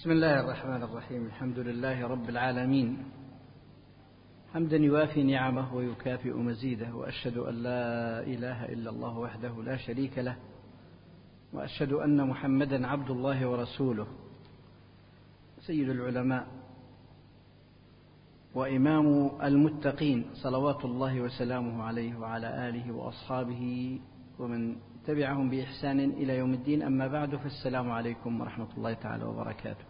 بسم الله الرحمن الرحيم. الحمد لله رب العالمين. حمدا يوافي نعمه ويكافئ مزيده وأشهد أن لا إله إلا الله وحده لا شريك له وأشهد أن محمدا عبد الله ورسوله. سيد العلماء وإمام المتقين صلوات الله وسلامه عليه وعلى آله وأصحابه ومن تبعهم بإحسان إلى يوم الدين. أما بعد فالسلام عليكم ورحمة الله تعالى وبركاته.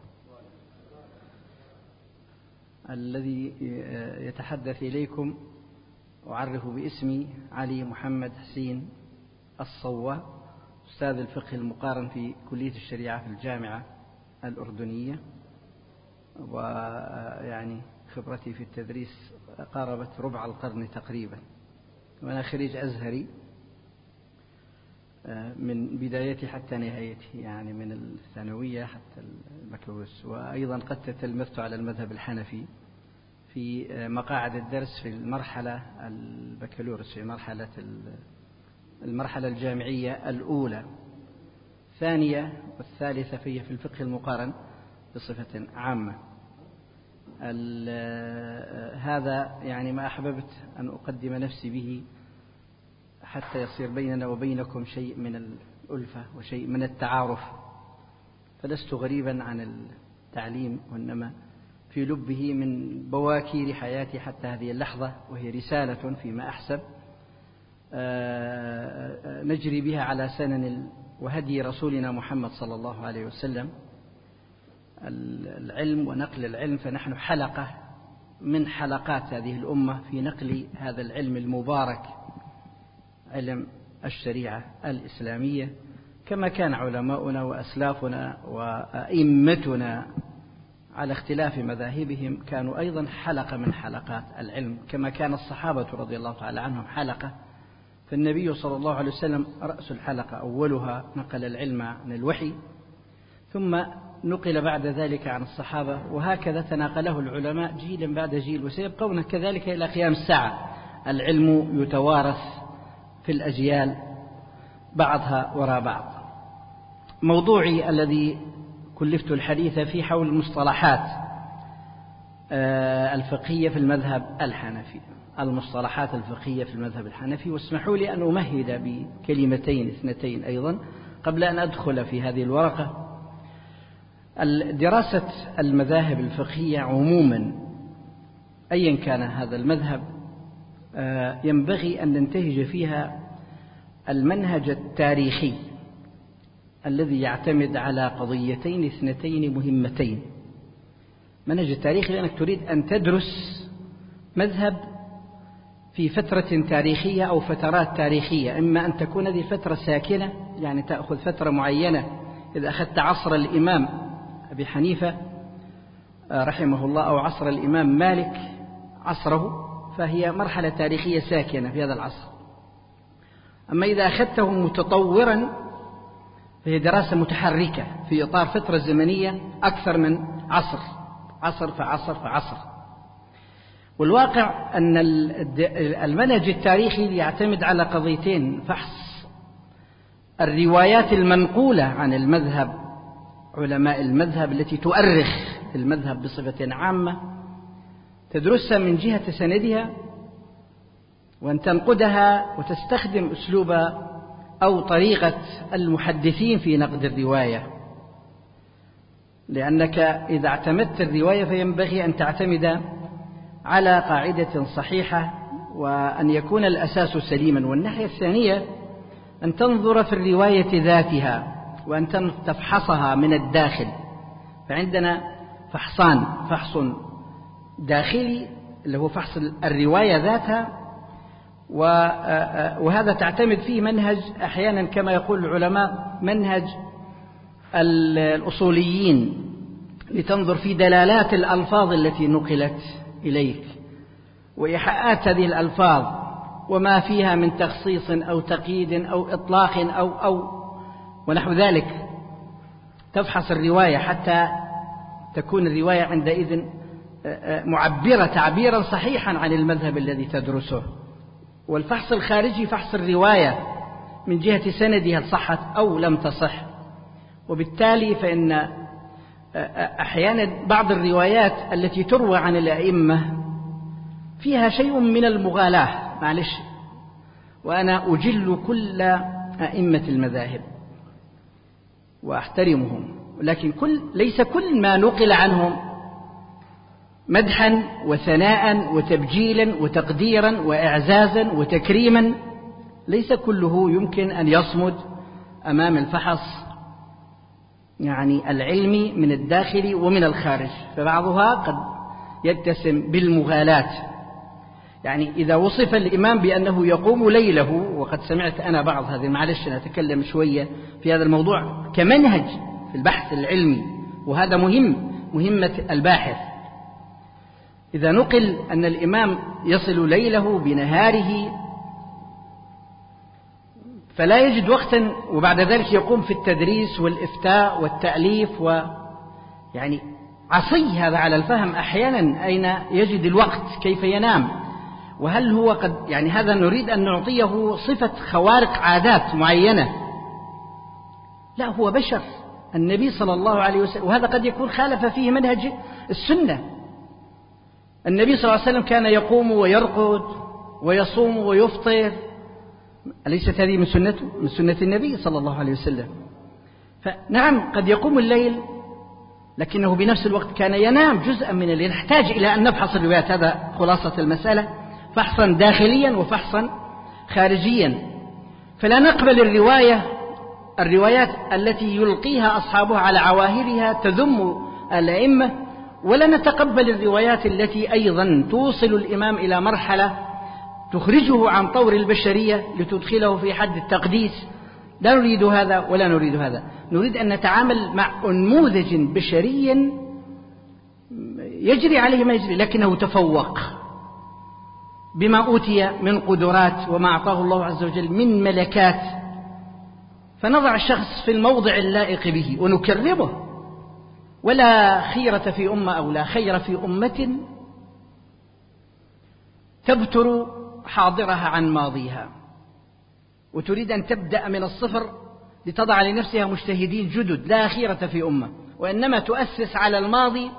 الذي يتحدث إليكم أعرف باسمي علي محمد حسين الصوى أستاذ الفقه المقارن في كلية الشريعة في الجامعة الأردنية ويعني خبرتي في التدريس قاربت ربع القرن تقريبا. وأنا خريج أزهري من بدايتي حتى نهايتي يعني من الثانوية حتى البكالوريوس وأيضا قد تتلمذت على المذهب الحنفي. في مقاعد الدرس في المرحلة البكالوريوس في مرحلة المرحلة الجامعية الأولى. الثانية والثالثة فهي في الفقه المقارن بصفة عامة. هذا يعني ما أحببت أن أقدم نفسي به حتى يصير بيننا وبينكم شيء من الألفة وشيء من التعارف. فلست غريبا عن التعليم وإنما في لبه من بواكير حياتي حتى هذه اللحظة وهي رسالة فيما أحسب. نجري بها على سنن وهدي رسولنا محمد صلى الله عليه وسلم. العلم ونقل العلم فنحن حلقة من حلقات هذه الأمة في نقل هذا العلم المبارك علم الشريعة الإسلامية. كما كان علماؤنا وأسلافنا وأئمتنا على اختلاف مذاهبهم كانوا أيضا حلقة من حلقات العلم كما كان الصحابة رضي الله تعالى عنهم حلقة. فالنبي صلى الله عليه وسلم رأس الحلقة أولها نقل العلم عن الوحي ثم نقل بعد ذلك عن الصحابة وهكذا تناقله العلماء جيلا بعد جيل وسيبقون كذلك إلى قيام الساعة. العلم يتوارث في الأجيال بعضها وراء بعض. موضوعي الذي كلفت الحديث فيه حول المصطلحات الفقهية في المذهب الحنفي المصطلحات الفقهية في المذهب الحنفي. واسمحوا لي أن أمهد بكلمتين اثنتين أيضا قبل أن أدخل في هذه الورقة. دراسة المذاهب الفقهية عموما أيا كان هذا المذهب ينبغي أن ننتهج فيها المنهج التاريخي. الذي يعتمد على قضيتين اثنتين مهمتين. منهج التاريخي لأنك تريد أن تدرس مذهب في فترة تاريخية أو فترات تاريخية. إما أن تكون هذه الفترة ساكنة يعني تأخذ فترة معينة. إذا أخذت عصر الإمام أبي حنيفة رحمه الله أو عصر الإمام مالك عصره فهي مرحلة تاريخية ساكنة في هذا العصر. أما إذا أخذته متطورا فهي دراسة متحركة في إطار فترة زمنية أكثر من عصر عصر فعصر فعصر والواقع أن المنهج التاريخي يعتمد على قضيتين فحص. الروايات المنقولة عن المذهب علماء المذهب التي تؤرخ المذهب بصفة عامة تدرسها من جهة سندها وأن تنقدها وتستخدم أسلوب أو طريقة المحدثين في نقد الرواية. لأنك إذا اعتمدت الرواية فينبغي أن تعتمد على قاعدة صحيحة وأن يكون الأساس سليما. والناحية الثانية أن تنظر في الرواية ذاتها وأن تفحصها من الداخل. فعندنا فحصان فحص داخلي اللي هو فحص الرواية ذاتها وهذا تعتمد فيه منهج أحيانا كما يقول العلماء منهج الأصوليين لتنظر في دلالات الألفاظ التي نقلت إليك وإيحاءات هذه الألفاظ وما فيها من تخصيص أو تقييد أو إطلاق أو أو ونحو ذلك. تفحص الرواية حتى تكون الرواية عندئذ معبرة تعبيرا صحيحا عن المذهب الذي تدرسه. والفحص الخارجي فحص الرواية من جهة سندها صحت أو لم تصح. وبالتالي فإن أحيانا بعض الروايات التي تروى عن الأئمة فيها شيء من المغالاة. معلش. وأنا أجل كل أئمة المذاهب وأحترمهم. ولكن كل ليس كل ما نقل عنهم مدحا وثناء وتبجيلا وتقديرا وإعزازا وتكريما ليس كله يمكن أن يصمد أمام الفحص يعني العلمي من الداخل ومن الخارج. فبعضها قد يتسم بالمغالاة. يعني إذا وصف الإمام بأنه يقوم ليله وقد سمعت أنا بعض هذه معلش أنا أتكلم شوية في هذا الموضوع كمنهج في البحث العلمي وهذا مهم مهمة الباحث. إذا نقل أن الإمام يصل ليله بنهاره فلا يجد وقتا وبعد ذلك يقوم في التدريس والإفتاء والتأليف و يعني عصي هذا على الفهم أحيانا أين يجد الوقت كيف ينام. وهل هو قد يعني هذا نريد أن نعطيه صفة خوارق عادات معينة. لا هو بشر. النبي صلى الله عليه وسلم وهذا قد يكون خالف فيه منهج السنة. النبي صلى الله عليه وسلم كان يقوم ويرقد ويصوم ويفطر. أليست هذه من سنته؟ من سنة النبي صلى الله عليه وسلم. فنعم قد يقوم الليل لكنه بنفس الوقت كان ينام جزءا من الليل. نحتاج إلى أن نبحث الروايات هذا خلاصة المسألة فحصا داخليا وفحصا خارجيا. فلا نقبل الرواية الروايات التي يلقيها أصحابها على عواهرها تذم الأئمة. ولا نتقبل الروايات التي أيضا توصل الإمام إلى مرحلة تخرجه عن طور البشرية لتدخله في حد التقديس. لا نريد هذا ولا نريد هذا. نريد أن نتعامل مع نموذج بشري يجري عليه ما يجري لكنه تفوق بما أوتي من قدرات وما أعطاه الله عز وجل من ملكات. فنضع الشخص في الموضع اللائق به ونكرمه. ولا خيرة في أمة أو لا خير في أمة تبتر حاضرها عن ماضيها. وتريد أن تبدأ من الصفر لتضع لنفسها مجتهدين جدد لا خيرة في أمة وإنما تؤسس على الماضي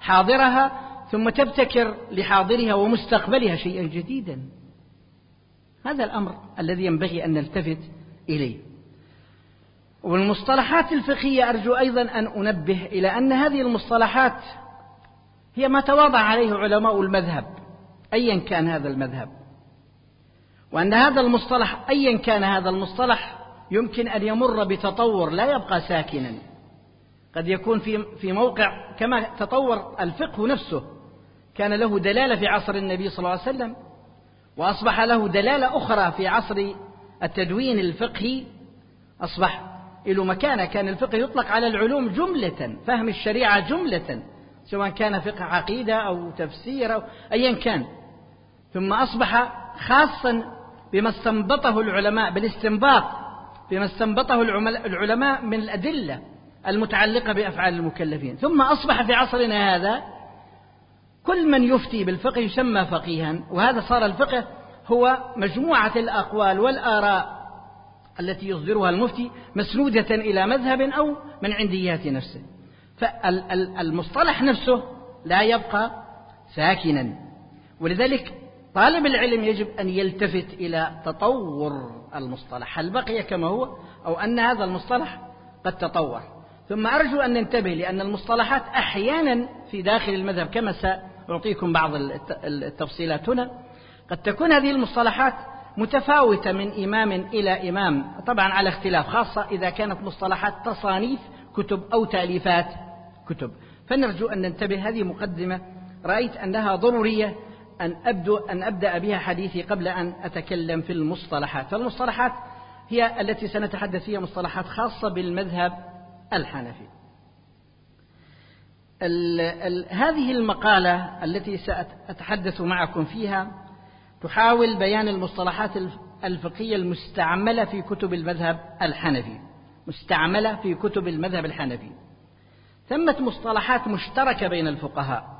حاضرها ثم تبتكر لحاضرها ومستقبلها شيئا جديدا. هذا الأمر الذي ينبغي أن نلتفت إليه. والمصطلحات الفقهية أرجو أيضا أن أنبه إلى أن هذه المصطلحات هي ما تواضع عليه علماء المذهب أيا كان هذا المذهب. وأن هذا المصطلح أيا كان هذا المصطلح يمكن أن يمر بتطور لا يبقى ساكنا. قد يكون في في موقع كما تطور الفقه نفسه كان له دلالة في عصر النبي صلى الله عليه وسلم وأصبح له دلالة أخرى في عصر التدوين الفقهي أصبح له مكانة. كان الفقه يطلق على العلوم جملة فهم الشريعة جملة سواء كان فقه عقيدة أو تفسير أو أيا كان. ثم أصبح خاصا بما استنبطه العلماء بالاستنباط بما استنبطه العلماء من الأدلة المتعلقة بأفعال المكلفين. ثم أصبح في عصرنا هذا كل من يفتي بالفقه يسمى فقيها وهذا صار الفقه هو مجموعة الأقوال والآراء التي يصدرها المفتي مسنودة إلى مذهب أو من عنديات نفسه. فالمصطلح نفسه لا يبقى ساكنا. ولذلك طالب العلم يجب أن يلتفت إلى تطور المصطلح. هل بقي كما هو أو أن هذا المصطلح قد تطور؟ ثم أرجو أن ننتبه لأن المصطلحات أحيانا في داخل المذهب كما سأعطيكم بعض التفصيلات هنا. قد تكون هذه المصطلحات متفاوتة من إمام إلى إمام طبعا على اختلاف خاصة إذا كانت مصطلحات تصانيف كتب أو تأليفات كتب. فنرجو أن ننتبه هذه مقدمة رأيت أنها ضرورية أن أبدو أن أبدأ بها حديثي قبل أن أتكلم في المصطلحات. فالمصطلحات هي التي سنتحدث فيها مصطلحات خاصة بالمذهب الحنفي. ال ال هذه المقالة التي سأتحدث معكم فيها تحاول بيان المصطلحات الفقهية المستعملة في كتب المذهب الحنفي مستعملة في كتب المذهب الحنفي. ثمة مصطلحات مشتركة بين الفقهاء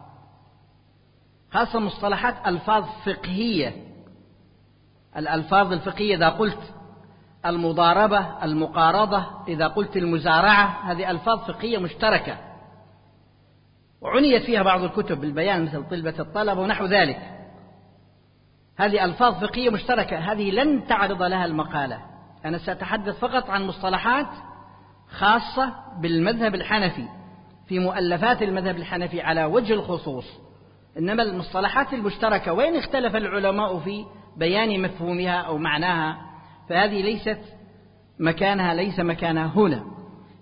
خاصة مصطلحات ألفاظ فقهية. الألفاظ الفقهية إذا قلت المضاربة المقارضة إذا قلت المزارعة هذه ألفاظ فقهية مشتركة. وعنيت فيها بعض الكتب بالبيان مثل طلبة الطلب ونحو ذلك. هذه ألفاظ فقهية مشتركة. هذه لن تعرض لها المقالة. أنا سأتحدث فقط عن مصطلحات خاصة بالمذهب الحنفي في مؤلفات المذهب الحنفي على وجه الخصوص. إنما المصطلحات المشتركة وين اختلف العلماء في بيان مفهومها أو معناها؟ فهذه ليست مكانها ليس مكانها هنا.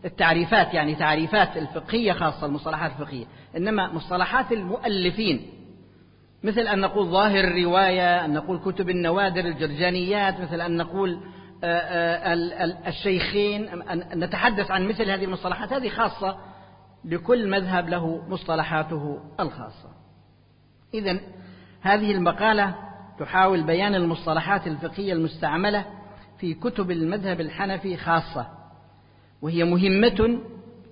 التعريفات يعني تعريفات الفقهية خاصة المصطلحات الفقهية. إنما مصطلحات المؤلفين مثل أن نقول ظاهر الرواية أن نقول كتب النوادر الجرجانيات مثل أن نقول آه، آه، الشيخين أن نتحدث عن مثل هذه المصطلحات. هذه خاصة لكل مذهب له مصطلحاته الخاصة. إذا هذه المقالة تحاول بيان المصطلحات الفقهية المستعملة في كتب المذهب الحنفي خاصة وهي مهمة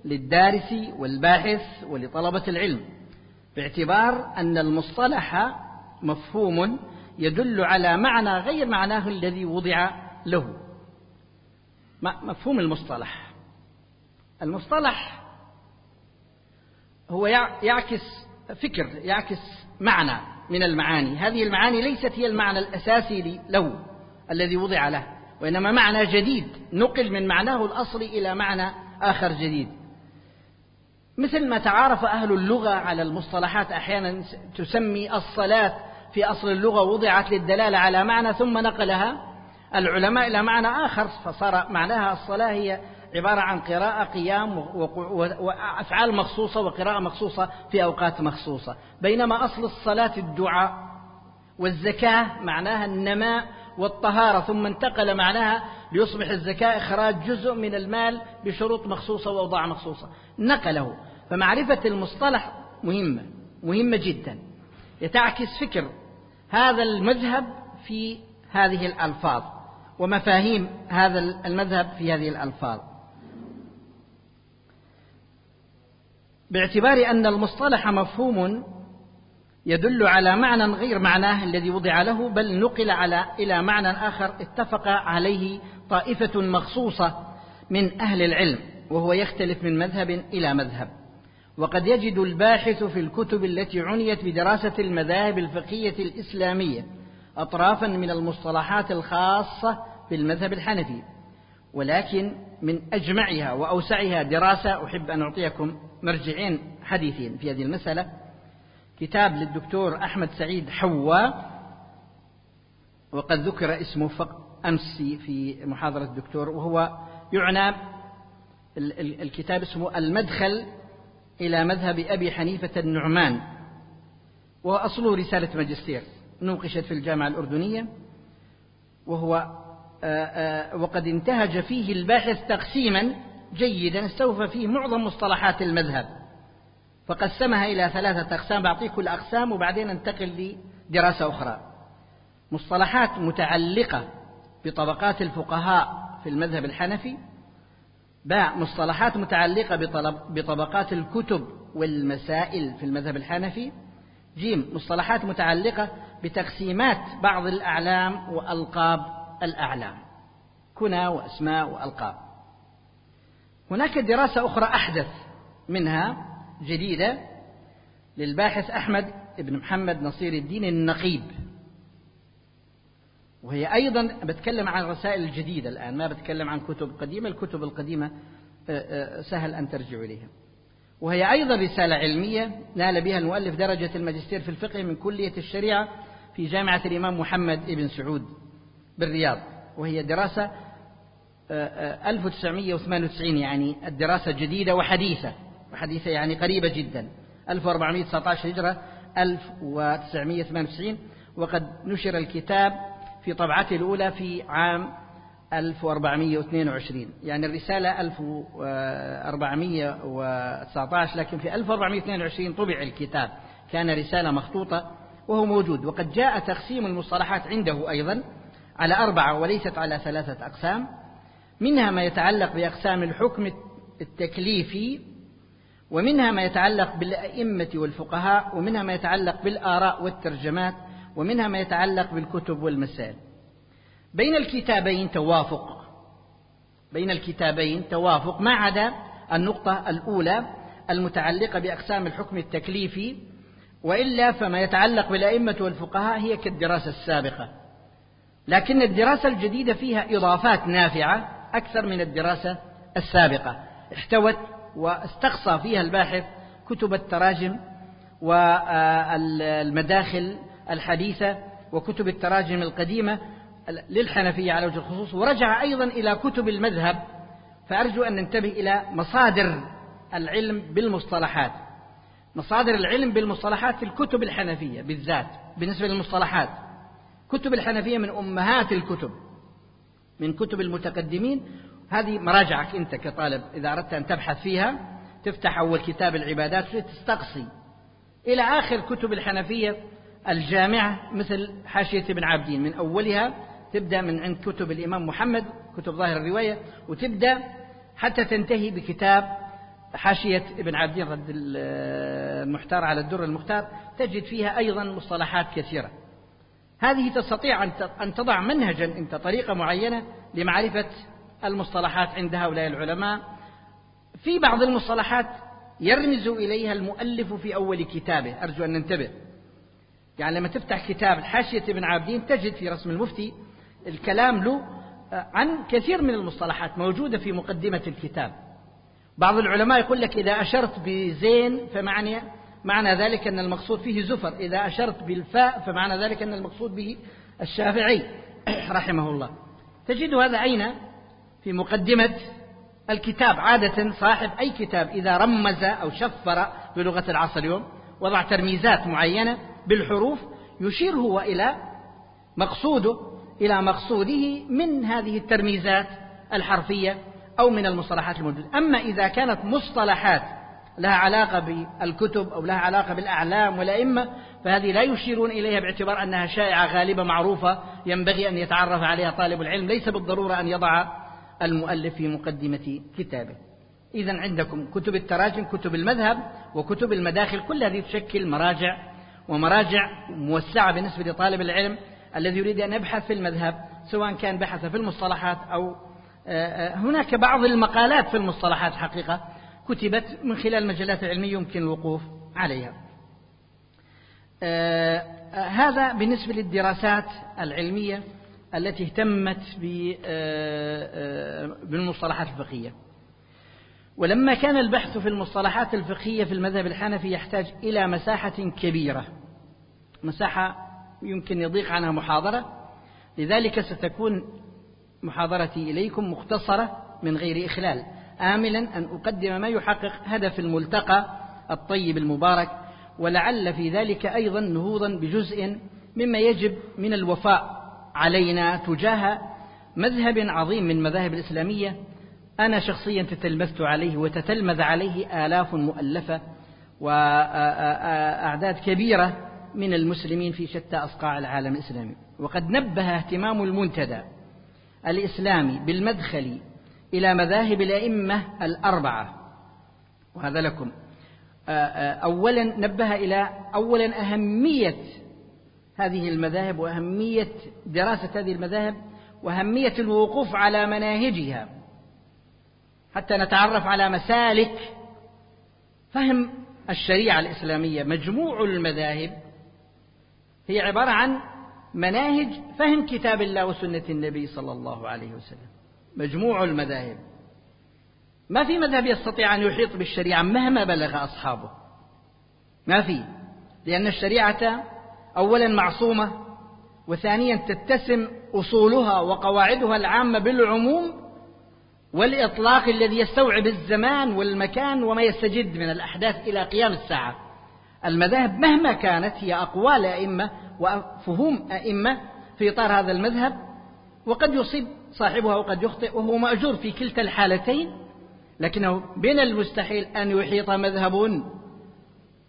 للدارس والباحث ولطلبة العلم. باعتبار أن المصطلح مفهوم يدل على معنى غير معناه الذي وضع له. مفهوم المصطلح. المصطلح هو يعكس فكر يعكس معنى من المعاني. هذه المعاني ليست هي المعنى الأساسي له الذي وضع له وإنما معنى جديد نقل من معناه الأصلي إلى معنى آخر جديد. مثل ما تعارف أهل اللغة على المصطلحات أحيانا تسمي الصلاة في أصل اللغة وضعت للدلالة على معنى ثم نقلها العلماء إلى معنى آخر فصار معناها الصلاة هي عبارة عن قراءة قيام وأفعال مخصوصة وقراءة مخصوصة في أوقات مخصوصة. بينما أصل الصلاة الدعاء والزكاة معناها النماء والطهارة ثم انتقل معناها ليصبح الزكاة إخراج جزء من المال بشروط مخصوصة وأوضاع مخصوصة. نقله فمعرفة المصطلح مهمة مهمة جدا. يتعكس فكر هذا المذهب في هذه الألفاظ ومفاهيم هذا المذهب في هذه الألفاظ. باعتبار أن المصطلح مفهوم يدل على معنى غير معناه الذي وضع له بل نقل على إلى معنى آخر اتفق عليه طائفة مخصوصة من أهل العلم وهو يختلف من مذهب إلى مذهب. وقد يجد الباحث في الكتب التي عنيت بدراسة المذاهب الفقهية الإسلامية أطرافا من المصطلحات الخاصة بالمذهب الحنفي ولكن من أجمعها وأوسعها دراسة أحب أن أعطيكم مرجعين حديثين في هذه المسألة. كتاب للدكتور أحمد سعيد حواء وقد ذكر اسمه أمس في محاضرة الدكتور وهو يعنى الكتاب اسمه المدخل إلى مذهب أبي حنيفة النعمان وهو أصله رسالة ماجستير نوقشت في الجامعة الأردنية وهو وقد انتهج فيه الباحث تقسيما جيدا استوفى فيه معظم مصطلحات المذهب فقسمها إلى ثلاثة أقسام بعطيه كل أقسام وبعدين انتقل لدراسة أخرى. مصطلحات متعلقة بطبقات الفقهاء في المذهب الحنفي باء مصطلحات متعلقة بطبقات الكتب والمسائل في المذهب الحنفي. جيم مصطلحات متعلقة بتقسيمات بعض الأعلام وألقاب الأعلام. كنى وأسماء وألقاب. هناك دراسة أخرى أحدث منها جديدة للباحث أحمد بن محمد نصير الدين النقيب. وهي أيضا بتكلم عن رسائل الجديدة الآن ما بتكلم عن كتب قديمة الكتب القديمة آه، آه، سهل أن ترجعوا إليها. وهي أيضا رسالة علمية نال بها المؤلف درجة الماجستير في الفقه من كلية الشريعة في جامعة الإمام محمد بن سعود بالرياض. وهي دراسة 1998 آه، يعني الدراسة جديدة وحديثة. وحديثة يعني قريبة جدا. 1419 هجرة 1998 وقد نشر الكتاب في طبعته الأولى في عام 1422 يعني الرسالة 1419 لكن في 1422 طبع الكتاب. كان رسالة مخطوطة وهو موجود. وقد جاء تقسيم المصطلحات عنده أيضا على أربعة وليست على ثلاثة أقسام. منها ما يتعلق بأقسام الحكم التكليفي ومنها ما يتعلق بالأئمة والفقهاء ومنها ما يتعلق بالآراء والترجمات. ومنها ما يتعلق بالكتب والمسائل. بين الكتابين توافق. بين الكتابين توافق ما عدا النقطة الأولى المتعلقة بأقسام الحكم التكليفي وإلا فما يتعلق بالأئمة والفقهاء هي كالدراسة السابقة. لكن الدراسة الجديدة فيها إضافات نافعة أكثر من الدراسة السابقة. احتوت واستقصى فيها الباحث كتب التراجم والمداخل الحديثة وكتب التراجم القديمة للحنفية على وجه الخصوص ورجع أيضا إلى كتب المذهب فأرجو أن ننتبه إلى مصادر العلم بالمصطلحات. مصادر العلم بالمصطلحات في الكتب الحنفية بالذات بالنسبة للمصطلحات. كتب الحنفية من أمهات الكتب من كتب المتقدمين. هذه مراجعك أنت كطالب إذا أردت أن تبحث فيها تفتح أول كتاب العبادات تستقصي إلى آخر كتب الحنفية الجامعة مثل حاشية ابن عابدين. من أولها تبدأ من عند كتب الإمام محمد كتب ظاهر الرواية وتبدأ حتى تنتهي بكتاب حاشية ابن عابدين رد المحتار على الدر المختار. تجد فيها أيضا مصطلحات كثيرة. هذه تستطيع أن تضع منهجا أنت طريقة معينة لمعرفة المصطلحات عند هؤلاء العلماء. في بعض المصطلحات يرمز إليها المؤلف في أول كتابه. أرجو أن ننتبه. يعني لما تفتح كتاب حاشية ابن عابدين تجد في رسم المفتي الكلام له عن كثير من المصطلحات موجودة في مقدمة الكتاب. بعض العلماء يقول لك إذا أشرت بزين فمعنى معنى ذلك أن المقصود فيه زفر. إذا أشرت بالفاء فمعنى ذلك أن المقصود به الشافعي رحمه الله. تجد هذا أين؟ في مقدمة الكتاب. عادة صاحب أي كتاب إذا رمز أو شفر بلغة العصر اليوم وضع ترميزات معينة بالحروف يشير هو إلى مقصوده إلى مقصوده من هذه الترميزات الحرفية أو من المصطلحات الموجودة. أما إذا كانت مصطلحات لها علاقة بالكتب أو لها علاقة بالأعلام والأئمة فهذه لا يشيرون إليها باعتبار أنها شائعة غالبة معروفة ينبغي أن يتعرف عليها طالب العلم. ليس بالضرورة أن يضع المؤلف في مقدمة كتابه. إذا عندكم كتب التراجم كتب المذهب وكتب المداخل كل هذه تشكل مراجع ومراجع موسعة بالنسبة لطالب العلم الذي يريد أن يبحث في المذهب سواء كان بحث في المصطلحات أو هناك بعض المقالات في المصطلحات حقيقة كتبت من خلال المجلات العلمية يمكن الوقوف عليها. هذا بالنسبة للدراسات العلمية التي اهتمت بالمصطلحات الفقهية. ولما كان البحث في المصطلحات الفقهية في المذهب الحنفي يحتاج إلى مساحة كبيرة مساحة يمكن يضيق عنها محاضرة لذلك ستكون محاضرتي إليكم مختصرة من غير إخلال آملا أن أقدم ما يحقق هدف الملتقى الطيب المبارك ولعل في ذلك أيضا نهوضا بجزء مما يجب من الوفاء علينا تجاه مذهب عظيم من مذاهب الإسلامية أنا شخصيا تتلمذت عليه وتتلمذ عليه آلاف مؤلفة وأعداد كبيرة من المسلمين في شتى أصقاع العالم الإسلامي. وقد نبه اهتمام المنتدى الإسلامي بالمدخل إلى مذاهب الأئمة الأربعة. وهذا لكم. أولا نبه إلى أولا أهمية هذه المذاهب وأهمية دراسة هذه المذاهب وأهمية الوقوف على مناهجها. حتى نتعرف على مسالك. فهم الشريعة الإسلامية مجموع المذاهب هي عبارة عن مناهج فهم كتاب الله وسنة النبي صلى الله عليه وسلم. مجموع المذاهب. ما في مذهب يستطيع أن يحيط بالشريعة مهما بلغ أصحابه. ما في لأن الشريعة أولا معصومة وثانيا تتسم أصولها وقواعدها العامة بالعموم والإطلاق الذي يستوعب الزمان والمكان وما يستجد من الأحداث إلى قيام الساعة. المذاهب مهما كانت هي أقوال أئمة وفهوم أئمة في إطار هذا المذهب وقد يصيب صاحبها وقد يخطئ وهو مأجور في كلتا الحالتين لكنه من المستحيل أن يحيط مذهب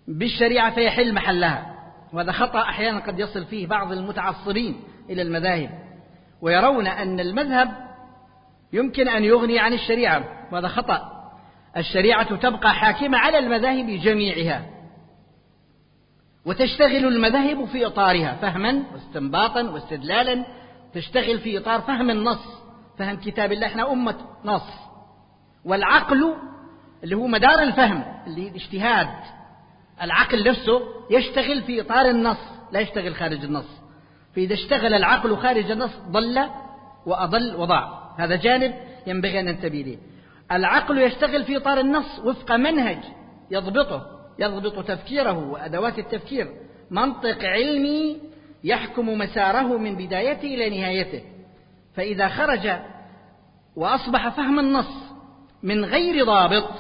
بالشريعة فيحل محلها. وهذا خطأ أحيانا قد يصل فيه بعض المتعصبين إلى المذاهب ويرون أن المذهب يمكن أن يغني عن الشريعة. وهذا خطأ. الشريعة تبقى حاكمة على المذاهب جميعها. وتشتغل المذاهب في إطارها. فهما واستنباطا واستدلالا. تشتغل في إطار فهم النص. فهم كتاب الله. إحنا أمة نص. والعقل اللي هو مدار الفهم اللي الاجتهاد. العقل نفسه يشتغل في إطار النص. لا يشتغل خارج النص. فإذا اشتغل العقل خارج النص ضل وأضل وضاع. هذا جانب ينبغي أن ننتبه له العقل يشتغل في إطار النص وفق منهج يضبطه يضبط تفكيره وأدوات التفكير. منطق علمي يحكم مساره من بدايته إلى نهايته. فإذا خرج وأصبح فهم النص من غير ضابط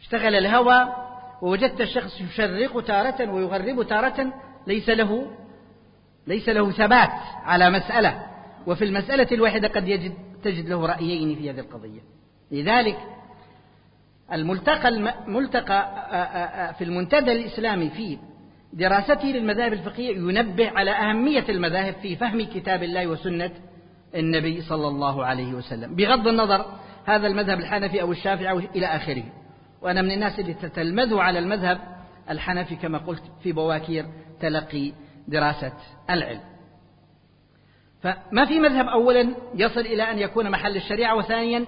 اشتغل الهوى ووجدت الشخص يشرق تارة ويغرب تارة ليس له ليس له ثبات على مسألة. وفي المسألة الواحدة قد يجد تجد له رأيين في هذه القضية. لذلك الملتقى الملتقى في المنتدى الإسلامي في دراسته للمذاهب الفقهية ينبه على أهمية المذاهب في فهم كتاب الله وسنة النبي صلى الله عليه وسلم. بغض النظر هذا المذهب الحنفي أو الشافعي أو إلى آخره. وأنا من الناس اللي تتلمذوا على المذهب الحنفي كما قلت في بواكير تلقي دراسة العلم. فما في مذهب أولا يصل إلى أن يكون محل الشريعة؟ وثانيا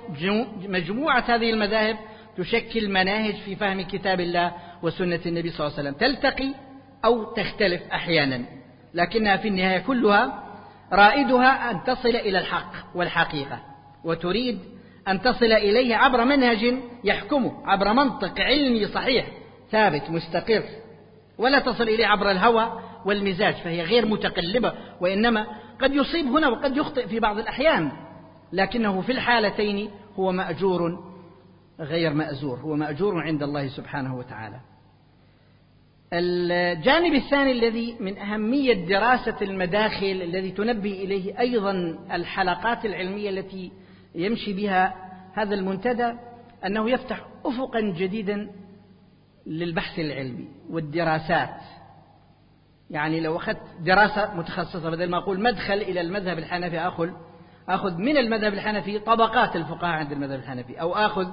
مجموعة هذه المذاهب تشكل مناهج في فهم كتاب الله وسنة النبي صلى الله عليه وسلم. تلتقي أو تختلف أحيانا لكنها في النهاية كلها رائدها أن تصل إلى الحق والحقيقة وتريد أن تصل إليه عبر منهج يحكمه عبر منطق علمي صحيح ثابت مستقر ولا تصل إليه عبر الهوى والمزاج فهي غير متقلبة وإنما قد يصيب هنا وقد يخطئ في بعض الأحيان لكنه في الحالتين هو مأجور غير مأزور هو مأجور عند الله سبحانه وتعالى. الجانب الثاني الذي من أهمية دراسة المداخل الذي تنبه إليه أيضا الحلقات العلمية التي يمشي بها هذا المنتدى أنه يفتح أفقا جديدا للبحث العلمي والدراسات. يعني لو أخذت دراسة متخصصة بدل ما أقول مدخل إلى المذهب الحنفي أخذ أخذ من المذهب الحنفي طبقات الفقهاء عند المذهب الحنفي أو أخذ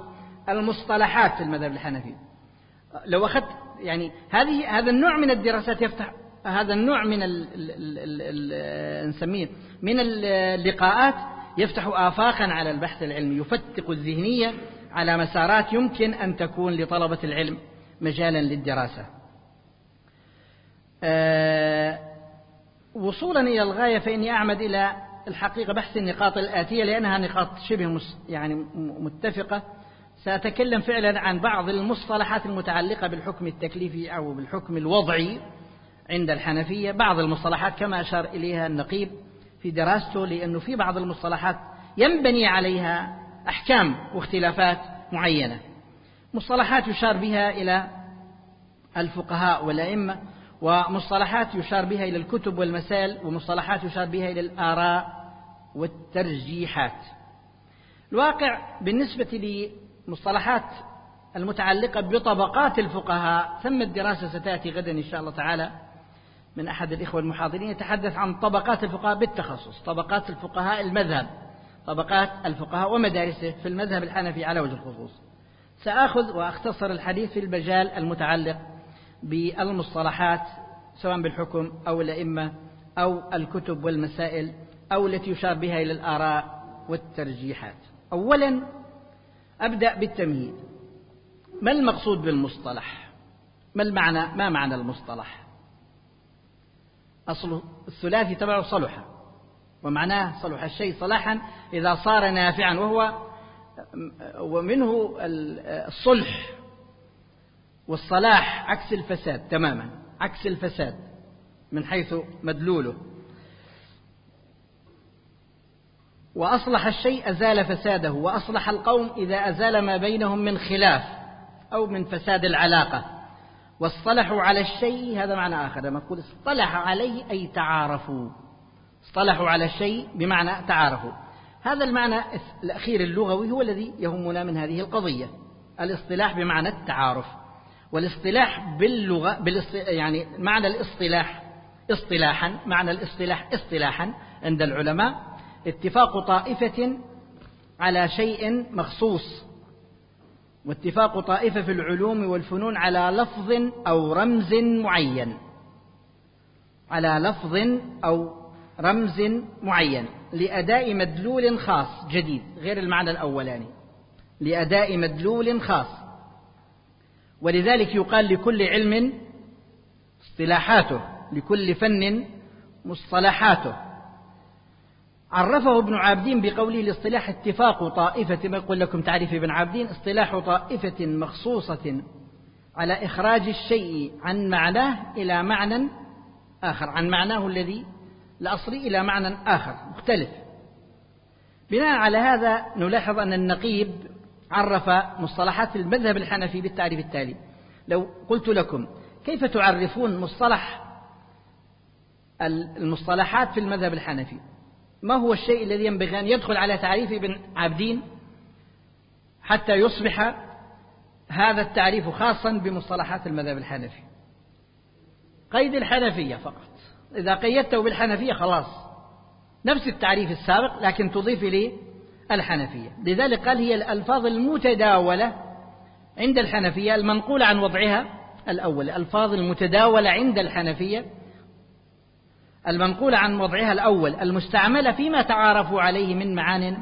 المصطلحات في المذهب الحنفي. لو أخذت يعني هذه هذا النوع من الدراسات يفتح هذا النوع من ال ال ال نسميه من اللقاءات يفتح آفاقا على البحث العلمي يفتق الذهنية على مسارات يمكن أن تكون لطلبة العلم مجالا للدراسة. وصولا إلى الغاية فإني أعمد إلى الحقيقة بحث النقاط الآتية لأنها نقاط شبه يعني متفقة. سأتكلم فعلا عن بعض المصطلحات المتعلقة بالحكم التكليفي أو بالحكم الوضعي عند الحنفية. بعض المصطلحات كما أشار إليها النقيب في دراسته لأنه في بعض المصطلحات ينبني عليها أحكام واختلافات معينة. مصطلحات يشار بها إلى الفقهاء والأئمة. ومصطلحات يشار بها إلى الكتب والمسائل ومصطلحات يشار بها إلى الآراء والترجيحات. الواقع بالنسبة مصطلحات المتعلقة بطبقات الفقهاء ثم الدراسة ستأتي غدا إن شاء الله تعالى. من أحد الإخوة المحاضرين يتحدث عن طبقات الفقهاء بالتخصص طبقات الفقهاء المذهب طبقات الفقهاء ومدارسه في المذهب الحنفي على وجه الخصوص. سآخذ وأختصر الحديث في المجال المتعلق بالمصطلحات سواء بالحكم أو الأئمة أو الكتب والمسائل أو التي يشار بها إلى الآراء والترجيحات. أولا أبدأ بالتمهيد. ما المقصود بالمصطلح؟ ما المعنى؟ ما معنى المصطلح؟ أصل الثلاثي تبعه صلح ومعناه صلح الشيء صلاحا إذا صار نافعا وهو ومنه الصلح. والصلاح عكس الفساد تماما عكس الفساد من حيث مدلوله. وأصلح الشيء أزال فساده وأصلح القوم إذا أزال ما بينهم من خلاف أو من فساد العلاقة. واصطلحوا على الشيء هذا معنى آخر لما نقول اصطلح عليه أي تعارفوا. اصطلحوا على الشيء بمعنى تعارفوا. هذا المعنى الأخير اللغوي هو الذي يهمنا من هذه القضية الاصطلاح بمعنى التعارف. والاصطلاح باللغة. يعني معنى الاصطلاح اصطلاحا معنى الاصطلاح اصطلاحا عند العلماء اتفاق طائفة على شيء مخصوص واتفاق طائفة في العلوم والفنون على لفظ أو رمز معين على لفظ أو رمز معين لأداء مدلول خاص جديد غير المعنى الأولاني لأداء مدلول خاص ولذلك يقال لكل علم اصطلاحاته لكل فن مصطلحاته. عرفه ابن عابدين بقوله الاصطلاح اتفاق طائفة ما يقول لكم تعريف ابن عابدين؟ اصطلاح طائفة مخصوصة على إخراج الشيء عن معناه إلى معنى آخر عن معناه الذي الأصلي إلى معنى آخر مختلف. بناء على هذا نلاحظ أن النقيب عرف مصطلحات المذهب الحنفي بالتعريف التالي. لو قلت لكم كيف تعرفون مصطلح المصطلحات في المذهب الحنفي؟ ما هو الشيء الذي ينبغي أن يدخل على تعريف ابن عابدين حتى يصبح هذا التعريف خاصا بمصطلحات المذهب الحنفي؟ قيد الحنفية فقط. إذا قيدته بالحنفية خلاص. نفس التعريف السابق لكن تضيف إليه الحنفية. لذلك قال هي الألفاظ المتداولة عند الحنفية المنقولة عن وضعها الأول الألفاظ المتداولة عند الحنفية المنقولة عن وضعها الأول المستعملة فيما تعارفوا عليه من معان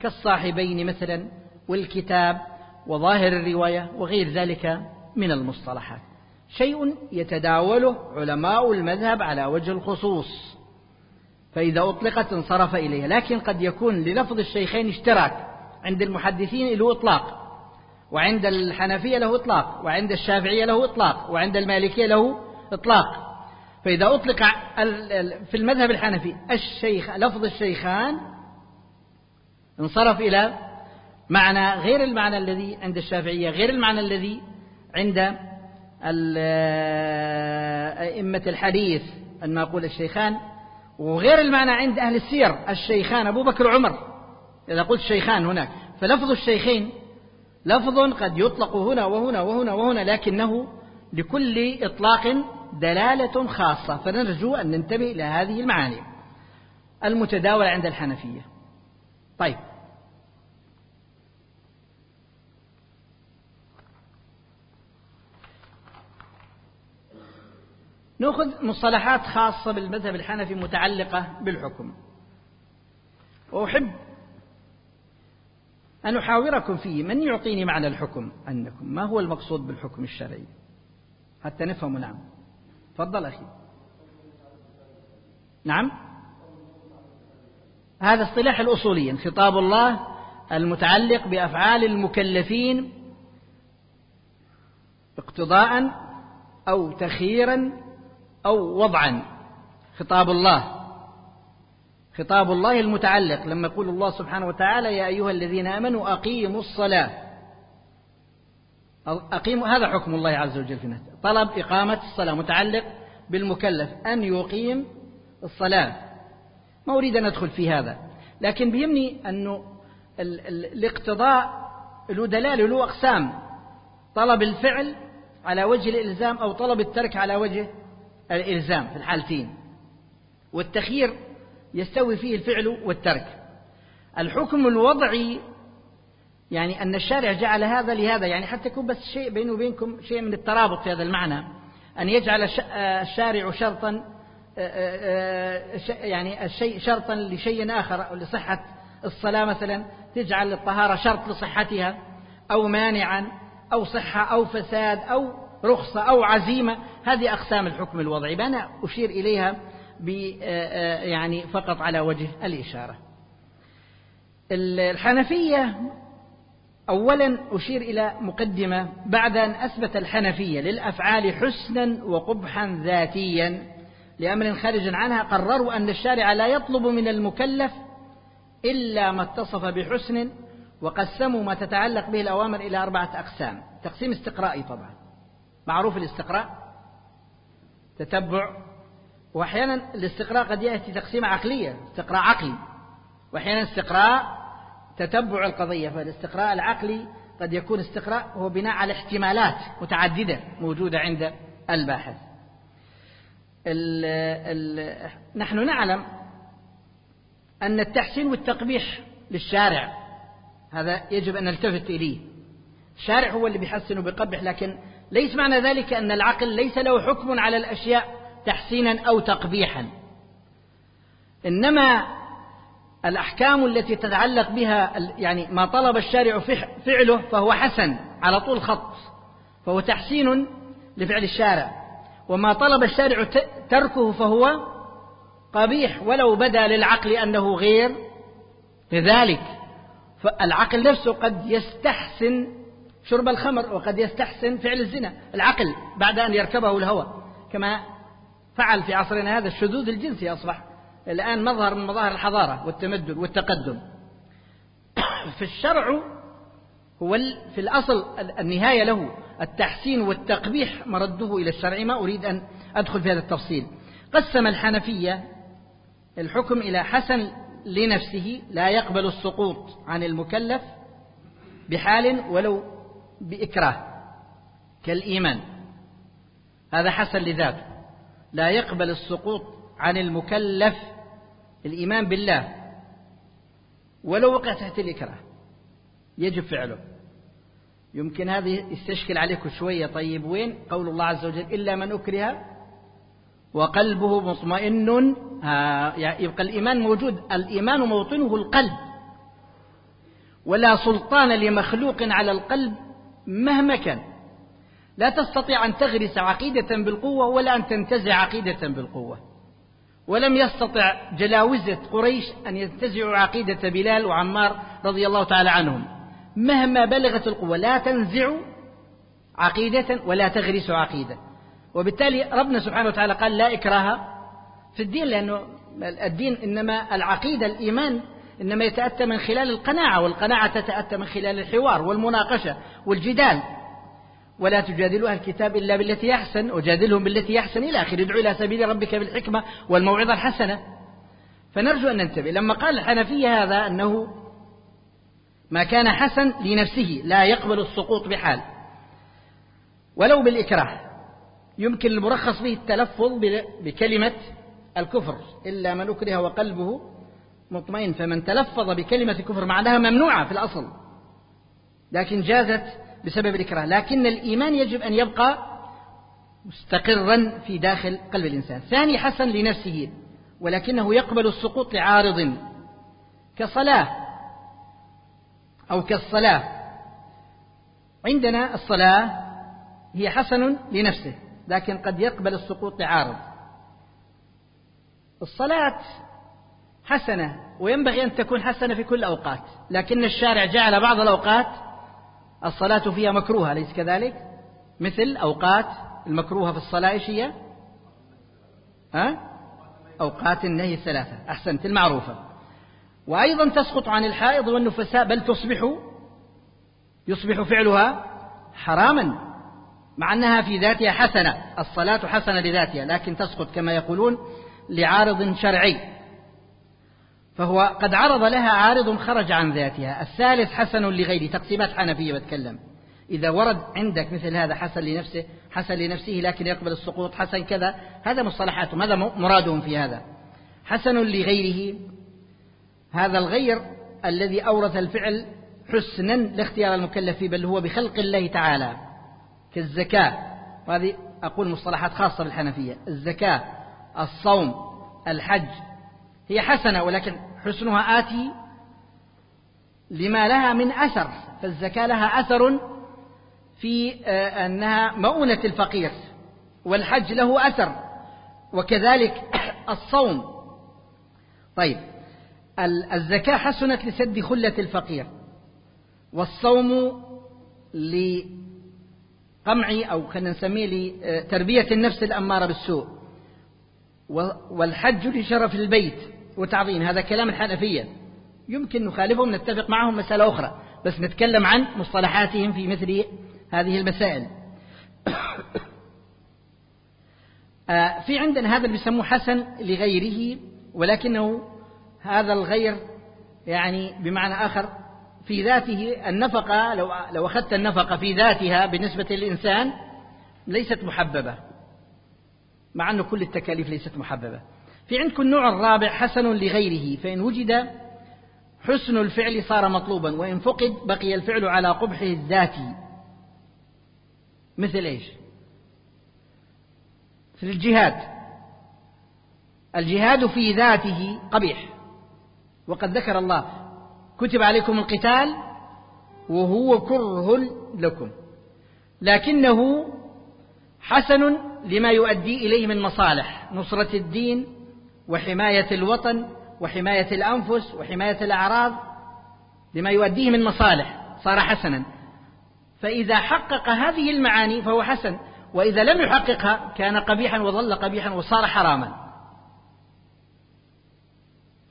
كالصاحبين مثلا والكتاب وظاهر الرواية وغير ذلك من المصطلحات. شيء يتداوله علماء المذهب على وجه الخصوص. فإذا أطلقت انصرف إليها. لكن قد يكون للفظ الشيخين اشتراك. عند المحدثين له إطلاق. وعند الحنفية له إطلاق. وعند الشافعية له إطلاق. وعند المالكية له إطلاق. فإذا أطلق في المذهب الحنفي الشيخ لفظ الشيخان انصرف إلى معنى غير المعنى الذي عند الشافعية غير المعنى الذي عند أئمة الحديث. أن نقول الشيخان وغير المعنى عند أهل السير الشيخان أبو بكر وعمر. إذا قلت شيخان هناك فلفظ الشيخين لفظ قد يطلق هنا وهنا وهنا وهنا لكنه لكل إطلاق دلالة خاصة. فنرجو أن ننتبه إلى هذه المعاني المتداولة عند الحنفية. طيب. نأخذ مصطلحات خاصة بالمذهب الحنفي متعلقة بالحكم. وأحب أن أحاوركم فيه من يعطيني معنى الحكم أنكم. ما هو المقصود بالحكم الشرعي؟ حتى نفهم نعم. تفضل أخي. نعم. هذا اصطلاح الأصوليين. خطاب الله المتعلق بأفعال المكلفين اقتضاء أو تخييرا أو وضعا. خطاب الله. خطاب الله المتعلق. لما يقول الله سبحانه وتعالى يا أيها الذين آمنوا أقيموا الصلاة. أقيموا هذا حكم الله عز وجل في نفسه. طلب إقامة الصلاة متعلق بالمكلف أن يقيم الصلاة. ما أريد أن أدخل في هذا لكن بيهمني أنه الاقتضاء له دلالة له أقسام. طلب الفعل على وجه الإلزام أو طلب الترك على وجه الإلزام في الحالتين. والتخيير يستوي فيه الفعل والترك. الحكم الوضعي يعني أن الشارع جعل هذا لهذا يعني حتى يكون بس شيء بيني وبينكم شيء من الترابط في هذا المعنى. أن يجعل الشارع شرطا يعني الشيء شرطا لشيء آخر لصحة الصلاة مثلا تجعل الطهارة شرط لصحتها أو مانعا أو صحة أو فساد أو رخصة أو عزيمة هذه أقسام الحكم الوضعي. أنا أشير إليها يعني فقط على وجه الإشارة. الحنفية أولا أشير إلى مقدمة بعد أن أثبت الحنفية للأفعال حسنا وقبحا ذاتيا لأمر خارج عنها قرروا أن الشارع لا يطلب من المكلف إلا ما اتصف بحسن وقسموا ما تتعلق به الأوامر إلى أربعة أقسام. تقسيم استقرائي طبعا. معروف الاستقراء تتبع. وأحيانا الاستقراء قد يأتي تقسيم عقلية استقراء عقلي. وأحيانا استقراء تتبع القضية فالاستقراء العقلي قد يكون استقراء هو بناء على احتمالات متعددة موجودة عند الباحث. ال ال نحن نعلم أن التحسين والتقبيح للشارع هذا يجب أن نلتفت إليه. الشارع هو اللي بيحسن وبيقبح لكن ليس معنى ذلك أن العقل ليس له حكم على الأشياء تحسينا أو تقبيحا. إنما الأحكام التي تتعلق بها يعني ما طلب الشارع فعله فهو حسن على طول خط فهو تحسين لفعل الشارع. وما طلب الشارع تركه فهو قبيح ولو بدا للعقل أنه غير لذلك. فالعقل نفسه قد يستحسن شرب الخمر وقد يستحسن فعل الزنا العقل بعد أن يركبه الهوى. كما فعل في عصرنا هذا الشذوذ الجنسي أصبح. الآن مظهر من مظاهر الحضارة والتمدن والتقدم. في الشرع هو في الأصل النهاية له. التحسين والتقبيح مرده إلى الشرع. ما أريد أن أدخل في هذا التفصيل. قسم الحنفية الحكم إلى حسن لنفسه لا يقبل السقوط عن المكلف بحال ولو بإكراه كالإيمان. هذا حسن لذاته. لا يقبل السقوط عن المكلف الإيمان بالله. ولو وقع تحت الإكراه يجب فعله. يمكن هذا يستشكل عليكم شوية. طيب وين قول الله عز وجل؟ إلا من أكره وقلبه مطمئن. يعني يبقى الإيمان موجود. الإيمان موطنه القلب. ولا سلطان لمخلوق على القلب مهما كان. لا تستطيع أن تغرس عقيدة بالقوة ولا أن تنتزع عقيدة بالقوة. ولم يستطع جلاوزة قريش أن ينتزعوا عقيدة بلال وعمار رضي الله تعالى عنهم. مهما بلغت القوة لا تنزع عقيدة ولا تغرس عقيدة. وبالتالي ربنا سبحانه وتعالى قال لا إكراه في الدين لأنه الدين إنما العقيدة الإيمان إنما يتأتى من خلال القناعة والقناعة تتأتى من خلال الحوار والمناقشة والجدال. ولا تجادلوا أهل الكتاب إلا بالتي أحسن وجادلهم بالتي أحسن إلى آخره ادعو إلى سبيل ربك بالحكمة والموعظة الحسنة. فنرجو أن ننتبه. لما قال الحنفية هذا أنه ما كان حسن لنفسه لا يقبل السقوط بحال. ولو بالإكراه. يمكن المرخص به التلفظ بكلمة الكفر. إلا من أكره وقلبه مطمئن فمن تلفظ بكلمة الكفر معناها ممنوعة في الأصل. لكن جازت بسبب الإكراه. لكن الإيمان يجب أن يبقى مستقرا في داخل قلب الإنسان. ثاني حسن لنفسه ولكنه يقبل السقوط لعارض. كصلاة أو كالصلاة. عندنا الصلاة هي حسن لنفسه لكن قد يقبل السقوط لعارض. الصلاة حسنة وينبغي أن تكون حسنة في كل الأوقات لكن الشارع جعل بعض الأوقات الصلاة فيها مكروهة أليس كذلك؟ مثل أوقات المكروهة في الصلاة إيش هي؟ ها؟ أوقات النهي الثلاثة أحسنت المعروفة وأيضا تسقط عن الحائض والنفساء بل تصبح يصبح فعلها حراما مع أنها في ذاتها حسنة الصلاة حسنة لذاتها لكن تسقط كما يقولون لعارض شرعي فهو قد عرض لها عارض خرج عن ذاتها. الثالث حسن لغيره. تقسيمات حنفية بتكلم. إذا ورد عندك مثل هذا حسن لنفسه حسن لنفسه لكن يقبل السقوط حسن كذا هذا مصطلحاتهم هذا مرادهم في هذا؟ حسن لغيره. هذا الغير الذي أورث الفعل حسنا لاختيار المكلف فيه بل هو بخلق الله تعالى. كالزكاة. وهذه أقول مصطلحات خاصة بالحنفية. الزكاة الصوم الحج هي حسنة ولكن حسنها آتي لما لها من أثر فالزكاة لها أثر في آه، أنها مؤونة الفقير والحج له أثر وكذلك الصوم. طيب الزكاة حسنت لسد خلة الفقير والصوم لقمع أو خلينا نسميه لتربية النفس الأمارة بالسوء والحج لشرف البيت. وتعظيم. هذا كلام الحنفية. يمكن نخالفهم نتفق معهم مسألة أخرى بس نتكلم عن مصطلحاتهم في مثل هذه المسائل. آه، في عندنا هذا اللي بيسموه حسن لغيره ولكنه هذا الغير يعني بمعنى آخر في ذاته النفقة لو لو أخذت النفقة في ذاتها بالنسبة للإنسان ليست محببة مع أن كل التكاليف ليست محببة. في عندكم النوع الرابع حسن لغيره فإن وجد حسن الفعل صار مطلوبا وإن فقد بقي الفعل على قبحه الذاتي. مثل إيش؟ في الجهاد. الجهاد في ذاته قبيح. وقد ذكر الله كتب عليكم القتال وهو كره لكم. لكنه حسن لما يؤدي إليه من مصالح نصرة الدين وحماية الوطن وحماية الأنفس وحماية الأعراض لما يؤديه من مصالح صار حسنا. فإذا حقق هذه المعاني فهو حسن. وإذا لم يحققها كان قبيحا وظل قبيحا وصار حراما.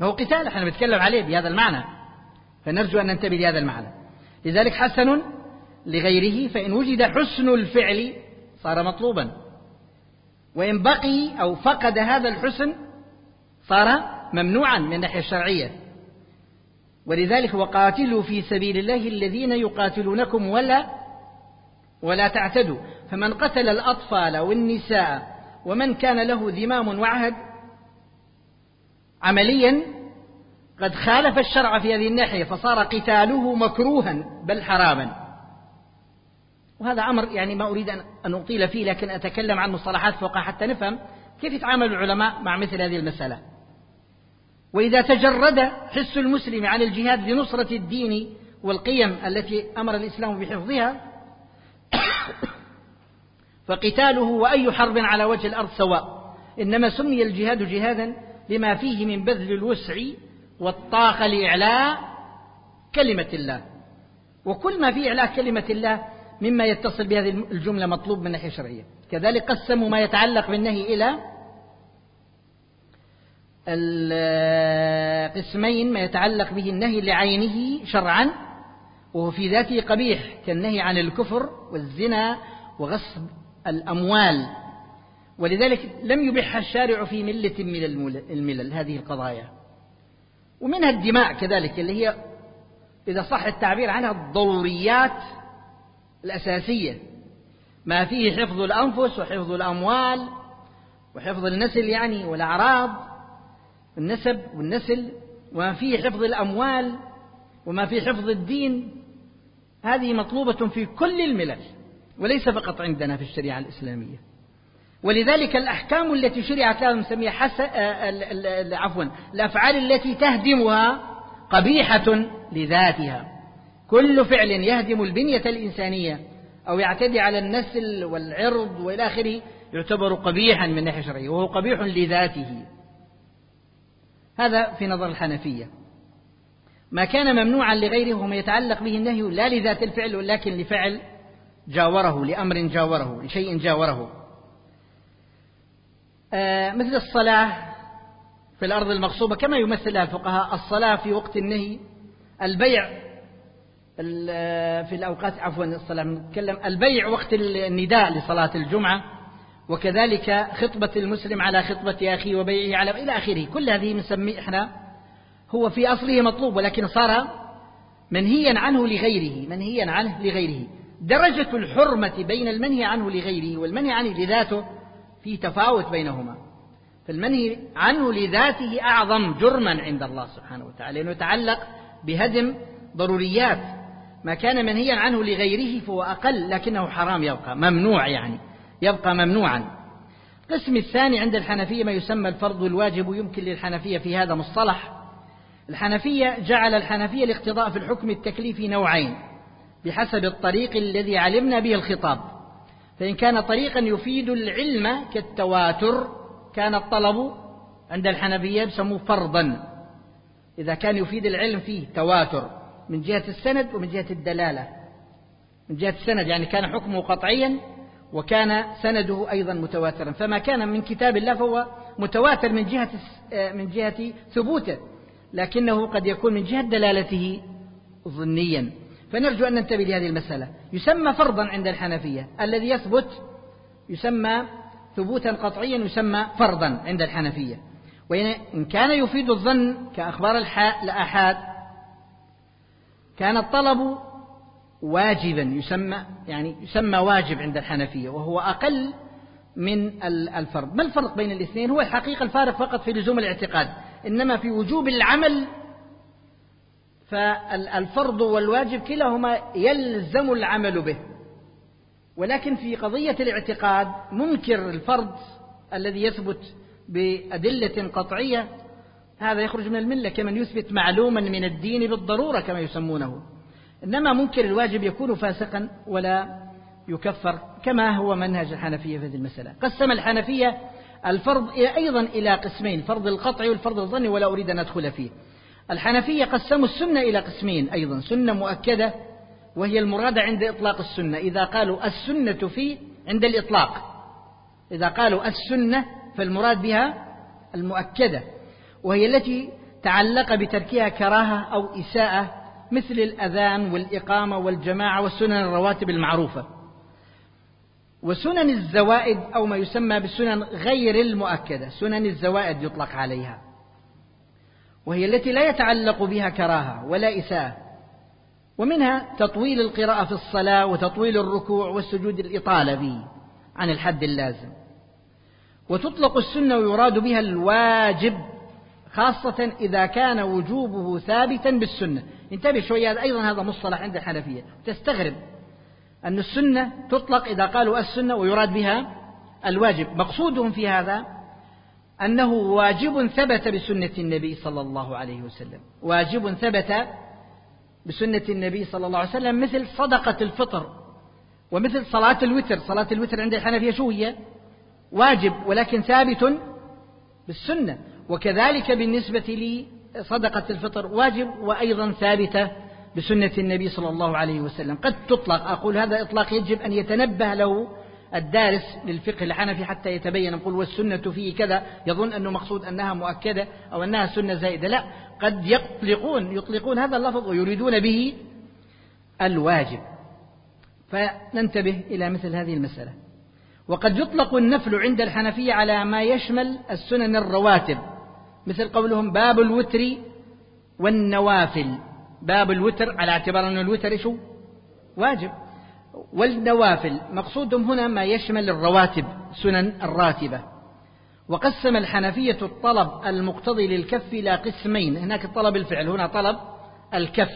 هو قتال إحنا نتكلم عليه بهذا المعنى. فنرجو أن ننتبه لهذا المعنى. لذلك حسن لغيره فإن وجد حسن الفعل صار مطلوبا. وإن بقي أو فقد هذا الحسن صار ممنوعا من الناحية الشرعية. ولذلك وقاتلوا في سبيل الله الذين يقاتلونكم ولا ولا تعتدوا. فمن قتل الأطفال والنساء ومن كان له ذمام وعهد عمليا قد خالف الشرع في هذه الناحية فصار قتاله مكروها بل حراما. وهذا أمر يعني ما أريد أن أطيل فيه لكن أتكلم عن مصطلحات فوق حتى نفهم كيف يتعامل العلماء مع مثل هذه المسألة. وإذا تجرد حس المسلم عن الجهاد لنصرة الدين والقيم التي أمر الإسلام بحفظها فقتاله وأي حرب على وجه الأرض سواء. إنما سمي الجهاد جهادا لما فيه من بذل الوسع والطاقة لإعلاء كلمة الله. وكل ما فيه إعلاء كلمة الله مما يتصل بهذه الجملة مطلوب من ناحية شرعية كذلك قسموا ما يتعلق بالنهي إلى القسمين ما يتعلق به النهي لعينه شرعا وهو في ذاته قبيح كالنهي عن الكفر والزنا وغصب الأموال. ولذلك لم يبح الشارع في ملة من الملل هذه القضايا. ومنها الدماء كذلك اللي هي إذا صح التعبير عنها الضروريات الأساسية. ما فيه حفظ الأنفس وحفظ الأموال وحفظ النسل يعني والأعراض. النسب والنسل وما فيه حفظ الأموال وما فيه حفظ الدين هذه مطلوبة في كل الملل وليس فقط عندنا في الشريعة الإسلامية. ولذلك الأحكام التي شرعت لها نسميها حس... آه، عفوا الأفعال التي تهدمها قبيحة لذاتها. كل فعل يهدم البنية الإنسانية أو يعتدي على النسل والعرض وإلى آخره يعتبر قبيحا من ناحية شرعية وهو قبيح لذاته. هذا في نظر الحنفية. ما كان ممنوعا لغيره وما يتعلق به النهي لا لذات الفعل ولكن لفعل جاوره لأمر جاوره لشيء جاوره. آه مثل الصلاة في الأرض المغصوبة كما يمثلها الفقهاء. الصلاة في وقت النهي البيع في الأوقات عفوا الصلاة نتكلم البيع وقت النداء لصلاة الجمعة. وكذلك خطبة المسلم على خطبة أخيه وبيعه على إلى آخره. كل هذه نسميه إحنا هو في أصله مطلوب ولكن صار منهيا عنه لغيره منهيا عنه لغيره. درجة الحرمة بين المنهي عنه لغيره والمنهي عنه لذاته في تفاوت بينهما. فالمنهي عنه لذاته أعظم جرما عند الله سبحانه وتعالى لأنه يتعلق بهدم ضروريات. ما كان منهيا عنه لغيره فهو أقل لكنه حرام يبقى ممنوع يعني. يبقى ممنوعا. القسم الثاني عند الحنفية ما يسمى الفرض الواجب يمكن للحنفية في هذا مصطلح. الحنفية جعل الحنفية الاقتضاء في الحكم التكليفي نوعين بحسب الطريق الذي علمنا به الخطاب. فإن كان طريقا يفيد العلم كالتواتر كان الطلب عند الحنفية يسموه فرضا. إذا كان يفيد العلم فيه تواتر من جهة السند ومن جهة الدلالة. من جهة السند يعني كان حكمه قطعيا وكان سنده أيضا متواترا. فما كان من كتاب الله فهو متواتر من جهة من جهة ثبوته لكنه قد يكون من جهة دلالته ظنيا. فنرجو أن ننتبه لهذه المسألة. يسمى فرضا عند الحنفية. الذي يثبت يسمى ثبوتا قطعيا يسمى فرضا عند الحنفية. وإن كان يفيد الظن كأخبار الآحاد كان الطلب واجبا يسمى يعني يسمى واجب عند الحنفية وهو أقل من الفرض. ما الفرق بين الاثنين؟ هو الحقيقة الفارق فقط في لزوم الاعتقاد إنما في وجوب العمل فالفرض والواجب كلاهما يلزم العمل به. ولكن في قضية الاعتقاد منكر الفرض الذي يثبت بأدلة قطعية هذا يخرج من الملة كمن يثبت معلوما من الدين بالضرورة كما يسمونه. إنما منكر الواجب يكون فاسقا ولا يكفر كما هو منهج الحنفية في هذه المسألة. قسم الحنفية الفرض أيضا إلى قسمين فرض القطع والفرض الظني ولا أريد أن أدخل فيه. الحنفية قسموا السنة إلى قسمين أيضا سنة مؤكدة وهي المرادة عند إطلاق السنة. إذا قالوا السنة في عند الإطلاق إذا قالوا السنة فالمراد بها المؤكدة وهي التي تعلق بتركها كراهة أو إساءة مثل الأذان والإقامة والجماعة والسنن الرواتب المعروفة. وسنن الزوائد أو ما يسمى بالسنن غير المؤكدة سنن الزوائد يطلق عليها. وهي التي لا يتعلق بها كراهة ولا إساءة. ومنها تطويل القراءة في الصلاة وتطويل الركوع والسجود الإطالة به عن الحد اللازم. وتطلق السنة ويراد بها الواجب خاصة إذا كان وجوبه ثابتا بالسنة. انتبه شوية أيضا هذا مصطلح عند الحنفية. تستغرب أن السنة تطلق إذا قالوا السنة ويراد بها الواجب. مقصودهم في هذا أنه واجب ثبت بسنة النبي صلى الله عليه وسلم. واجب ثبت بسنة النبي صلى الله عليه وسلم مثل صدقة الفطر ومثل صلاة الوتر. صلاة الوتر عند الحنفية شو هي؟ واجب ولكن ثابت بالسنة. وكذلك بالنسبة لصدقة الفطر واجب وأيضا ثابتة بسنة النبي صلى الله عليه وسلم. قد تطلق. أقول هذا إطلاق يجب أن يتنبه له الدارس للفقه الحنفي حتى يتبين. نقول والسنة فيه كذا. يظن أنه مقصود أنها مؤكدة أو أنها سنة زائدة. لا. قد يطلقون. يطلقون هذا اللفظ ويريدون به الواجب. فننتبه إلى مثل هذه المسألة. وقد يطلق النفل عند الحنفية على ما يشمل السنن الرواتب مثل قولهم باب الوتر والنوافل. باب الوتر على اعتبار أن الوتر شو؟ واجب. والنوافل مقصودهم هنا ما يشمل الرواتب سنن الراتبة. وقسم الحنفية الطلب المقتضي للكف إلى قسمين هناك طلب الفعل هنا طلب الكف.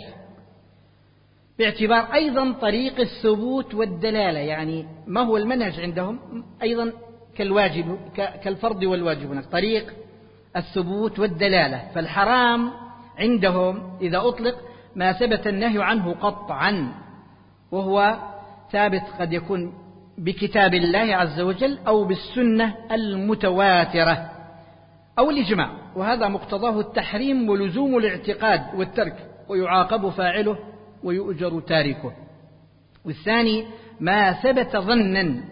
باعتبار أيضا طريق الثبوت والدلالة يعني ما هو المنهج عندهم؟ أيضا كالواجب كالفرض والواجب هناك طريق الثبوت والدلالة. فالحرام عندهم إذا أطلق ما ثبت النهي عنه قطعا وهو ثابت قد يكون بكتاب الله عز وجل أو بالسنة المتواترة أو الإجماع. وهذا مقتضاه التحريم ولزوم الاعتقاد والترك ويعاقب فاعله ويؤجر تاركه. والثاني ما ثبت ظنا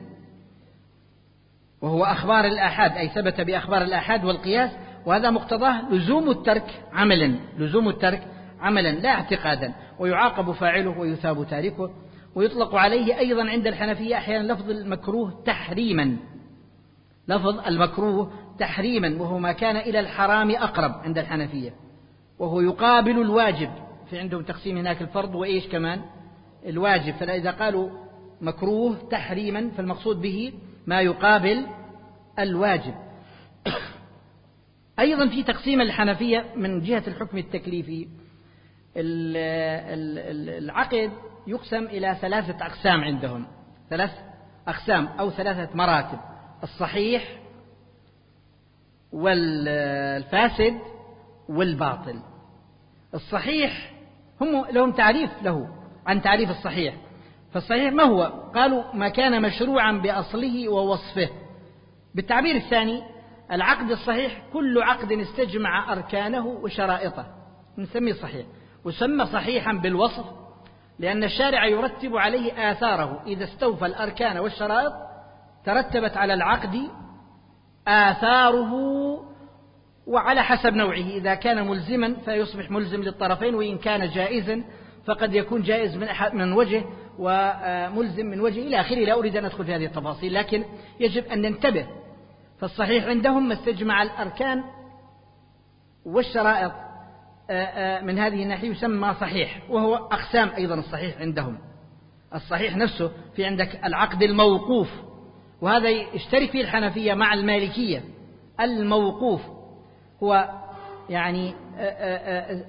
وهو أخبار الآحاد أي ثبت بأخبار الآحاد والقياس وهذا مقتضاه لزوم الترك عملا لزوم الترك عملا لا اعتقادا. ويعاقب فاعله ويثاب تاركه. ويطلق عليه أيضا عند الحنفية أحيانا لفظ المكروه تحريما. لفظ المكروه تحريما وهو ما كان إلى الحرام أقرب عند الحنفية. وهو يقابل الواجب. في عندهم تقسيم هناك الفرض وإيش كمان؟ الواجب. فإذا قالوا مكروه تحريما فالمقصود به ما يقابل الواجب. أيضا في تقسيم الحنفية من جهة الحكم التكليفي. العقد يقسم إلى ثلاثة أقسام عندهم. ثلاث أقسام أو ثلاثة مراتب. الصحيح والفاسد والباطل. الصحيح هم لهم تعريف له عن تعريف الصحيح. فالصحيح ما هو؟ قالوا ما كان مشروعا بأصله ووصفه. بالتعبير الثاني العقد الصحيح كل عقد استجمع أركانه وشرائطه. نسميه صحيح. وسمى صحيحا بالوصف لأن الشارع يرتب عليه آثاره. إذا استوفى الأركان والشرائط ترتبت على العقد آثاره وعلى حسب نوعه. إذا كان ملزما فيصبح ملزم للطرفين وإن كان جائزا فقد يكون جائز من من وجه وملزم من وجه إلى آخره. لا أريد أن أدخل في هذه التفاصيل لكن يجب أن ننتبه. فالصحيح عندهم ما استجمع الأركان والشرائط من هذه الناحية يسمى صحيح وهو أقسام أيضا الصحيح عندهم. الصحيح نفسه في عندك العقد الموقوف وهذا يشترك فيه الحنفية مع المالكية. الموقوف هو يعني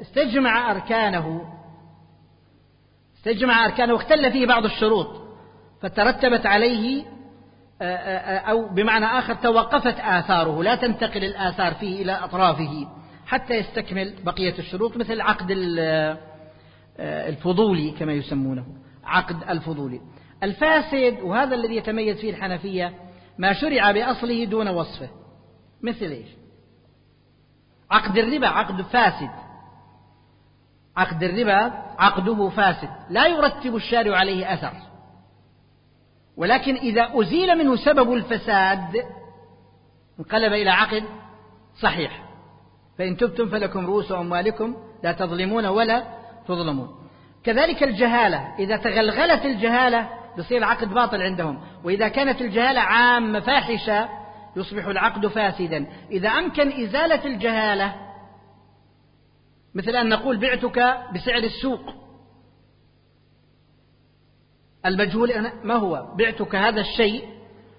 استجمع أركانه استجمع أركانه واختل فيه بعض الشروط فترتبت عليه أو بمعنى آخر توقفت آثاره لا تنتقل الآثار فيه إلى أطرافه حتى يستكمل بقية الشروط مثل عقد الفضولي كما يسمونه عقد الفضولي الفاسد وهذا الذي يتميز فيه الحنفية ما شرع بأصله دون وصفه مثل إيش؟ عقد الربا عقد فاسد. عقد الربا عقده فاسد. لا يرتب الشارع عليه أثر. ولكن إذا أزيل منه سبب الفساد انقلب إلى عقد صحيح. فإن تبتم فلكم رؤوس أموالكم لا تظلمون ولا تظلمون. كذلك الجهالة. إذا تغلغلت الجهالة يصير العقد باطل عندهم. وإذا كانت الجهالة عامة فاحشة يصبح العقد فاسدا. إذا أمكن إزالة الجهالة مثل أن نقول بعتك بسعر السوق. المجهول ما هو؟ بعتك هذا الشيء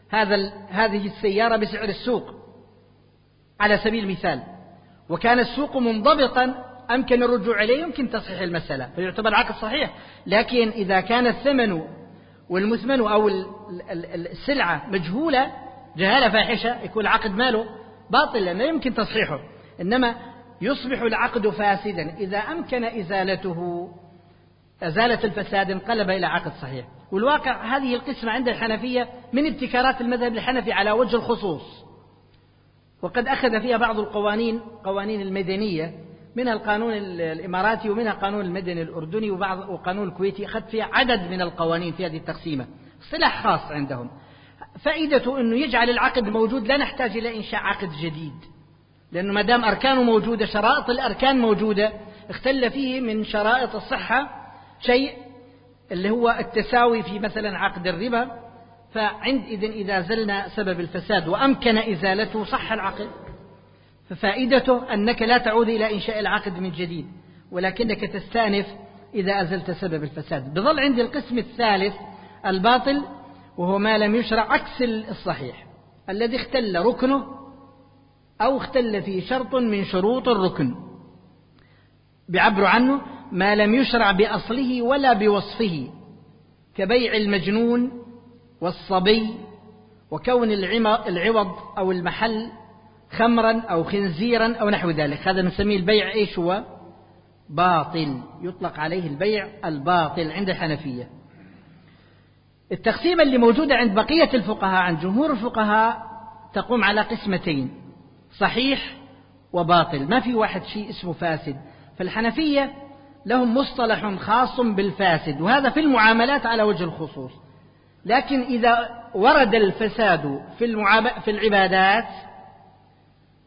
هذا هذه السيارة بسعر السوق. على سبيل المثال وكان السوق منضبطا أمكن الرجوع إليه يمكن تصحيح المسألة. فيعتبر العقد صحيح. لكن إذا كان الثمن والمثمن أو السلعة مجهولة جهالة فاحشة يكون العقد ماله باطل لأنه يمكن تصحيحه. إنما يصبح العقد فاسدا. إذا أمكن إزالته أزالة الفساد انقلب إلى عقد صحيح. والواقع هذه القسمة عند الحنفية من ابتكارات المذهب الحنفي على وجه الخصوص. وقد أخذ فيها بعض القوانين قوانين المدنية منها القانون الإماراتي ومنها القانون المدني الأردني وبعض وقانون الكويتي. أخذ فيها عدد من القوانين في هذه التقسيمة. صلح خاص عندهم. فائدته أنه يجعل العقد موجود لا نحتاج إلى إنشاء عقد جديد. لأنه ما دام أركانه موجودة شرائط الأركان موجودة اختل فيه من شرائط الصحة شيء اللي هو التساوي في مثلا عقد الربا. فعندئذ إذا زلنا سبب الفساد وأمكن إزالته صح العقد. ففائدته أنك لا تعود إلى إنشاء العقد من جديد ولكنك تستأنف إذا أزلت سبب الفساد. بظل عندي القسم الثالث الباطل وهو ما لم يشرع عكس الصحيح. الذي اختل ركنه أو اختل فيه شرط من شروط الركن. بيعبروا عنه ما لم يشرع بأصله ولا بوصفه كبيع المجنون والصبي وكون العوض أو المحل خمرا أو خنزيرا أو نحو ذلك. هذا نسميه البيع إيش هو؟ باطل. يطلق عليه البيع الباطل عند الحنفية. التقسيمة اللي موجودة عند بقية الفقهاء عند جمهور الفقهاء تقوم على قسمتين صحيح وباطل. ما في واحد شيء اسمه فاسد. فالحنفية لهم مصطلح خاص بالفاسد وهذا في المعاملات على وجه الخصوص. لكن إذا ورد الفساد في, في العبادات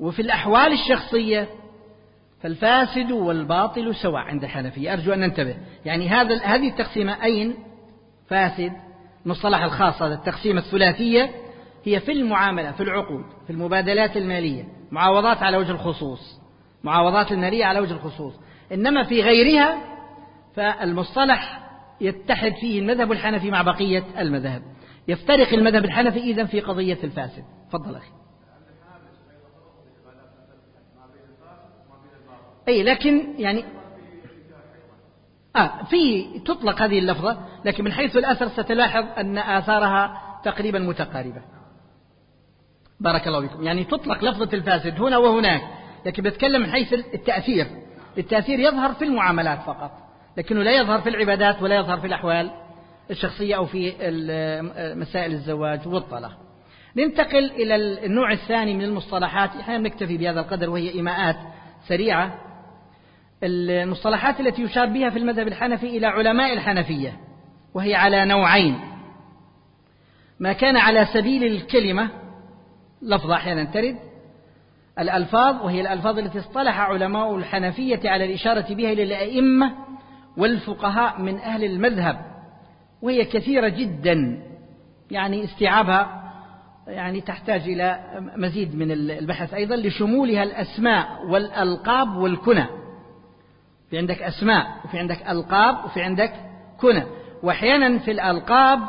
وفي الأحوال الشخصية فالفاسد والباطل سواء عند الحنفية. أرجو أن ننتبه. يعني هذا هذه التقسيمة أين؟ فاسد مصطلح الخاص هذا التقسيمة الثلاثية هي في المعاملة في العقود في المبادلات المالية معاوضات على وجه الخصوص معاوضات المالية على وجه الخصوص. إنما في غيرها فالمصطلح يتحد فيه المذهب الحنفي مع بقية المذاهب. يفترق المذهب الحنفي إذا في قضية الفاسد. تفضل أخي. أي لكن يعني آه في تطلق هذه اللفظة لكن من حيث الأثر ستلاحظ أن آثارها تقريبا متقاربة. بارك الله فيكم. يعني تطلق لفظة الفاسد هنا وهناك لكن بتكلم من حيث التأثير. التأثير يظهر في المعاملات فقط لكنه لا يظهر في العبادات ولا يظهر في الأحوال الشخصية أو في مسائل الزواج والطلاق. ننتقل إلى النوع الثاني من المصطلحات. إحنا نكتفي بهذا القدر وهي إيماءات سريعة. المصطلحات التي يشار بها في المذهب الحنفي إلى علماء الحنفية وهي على نوعين. ما كان على سبيل الكلمة لفظة أحيانا ترد الألفاظ وهي الألفاظ التي اصطلح علماء الحنفية على الإشارة بها إلى الأئمة والفقهاء من أهل المذهب وهي كثيرة جدا. يعني استيعابها يعني تحتاج إلى مزيد من البحث. أيضا لشمولها الأسماء والألقاب والكنى. في عندك أسماء وفي عندك ألقاب وفي عندك كنى. وأحيانا في الألقاب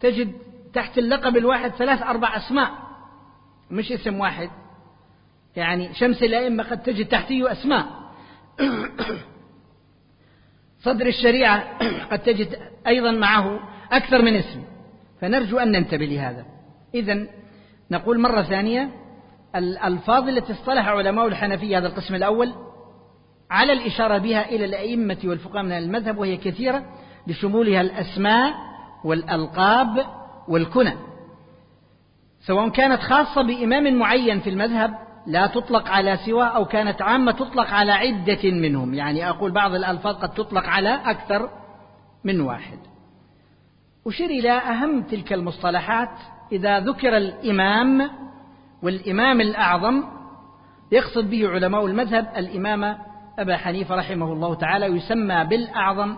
تجد تحت اللقب الواحد ثلاث أربع أسماء. مش اسم واحد. يعني شمس الأئمة قد تجد تحتيه أسماء. صدر الشريعة قد تجد أيضا معه أكثر من اسم. فنرجو أن ننتبه لهذا. إذا نقول مرة ثانية الألفاظ التي اصطلح علماء الحنفية هذا القسم الأول على الإشارة بها إلى الأئمة والفقهاء من المذهب وهي كثيرة لشمولها الأسماء والألقاب والكنى. سواء كانت خاصة بإمام معين في المذهب لا تطلق على سوى أو كانت عامة تطلق على عدة منهم. يعني أقول بعض الألفاظ قد تطلق على أكثر من واحد. أشير إلى أهم تلك المصطلحات. إذا ذكر الإمام والإمام الأعظم يقصد به علماء المذهب الإمام أبا حنيفة رحمه الله تعالى يسمى بالأعظم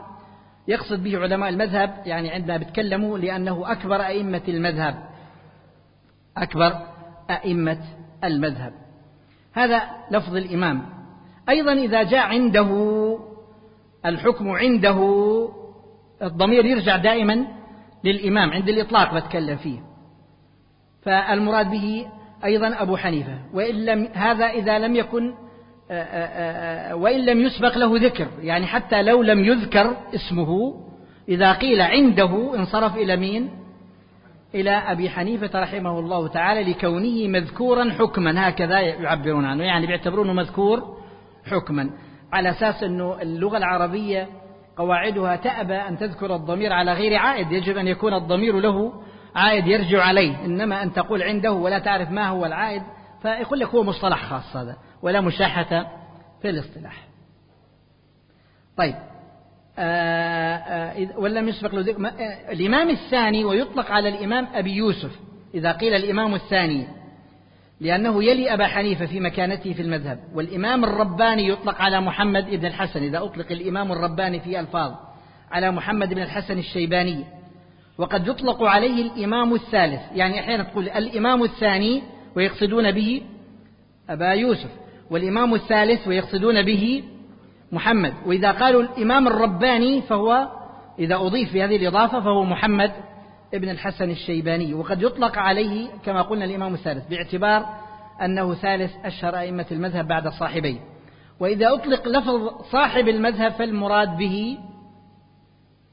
يقصد به علماء المذهب يعني عندما بيتكلموا لأنه أكبر أئمة المذهب أكبر أئمة المذهب. هذا لفظ الإمام. أيضا إذا جاء عنده الحكم عنده الضمير يرجع دائما للإمام عند الإطلاق بتكلم فيه. فالمراد به أيضا أبو حنيفة. وإن لم هذا إذا لم يكن وإن لم يسبق له ذكر يعني حتى لو لم يذكر اسمه إذا قيل عنده انصرف إلى مين؟ إلى أبي حنيفة رحمه الله تعالى لكونه مذكورا حكما هكذا يعبرون عنه يعني بيعتبرونه مذكور حكما على أساس أنه اللغة العربية قواعدها تأبى أن تذكر الضمير على غير عائد يجب أن يكون الضمير له عائد يرجع عليه إنما أن تقول عنده ولا تعرف ما هو العائد فيقول لك هو مصطلح خاص هذا. ولا مشاحة في الاصطلاح. طيب آه، آه، ولم يسبق له آه، الإمام الثاني ويطلق على الإمام أبي يوسف إذا قيل الإمام الثاني لأنه يلي أبا حنيفة في مكانته في المذهب والإمام الرباني يطلق على محمد بن الحسن إذا أطلق الإمام الرباني في ألفاظ على محمد بن الحسن الشيباني. وقد يطلق عليه الإمام الثالث يعني أحيانا تقول الإمام الثاني ويقصدون به أبا يوسف. والإمام الثالث ويقصدون به محمد. وإذا قالوا الإمام الرباني فهو إذا أضيف في هذه الإضافة فهو محمد ابن الحسن الشيباني. وقد يطلق عليه كما قلنا الإمام الثالث باعتبار أنه ثالث أشهر أئمة المذهب بعد الصاحبين وإذا أطلق لفظ صاحب المذهب فالمراد به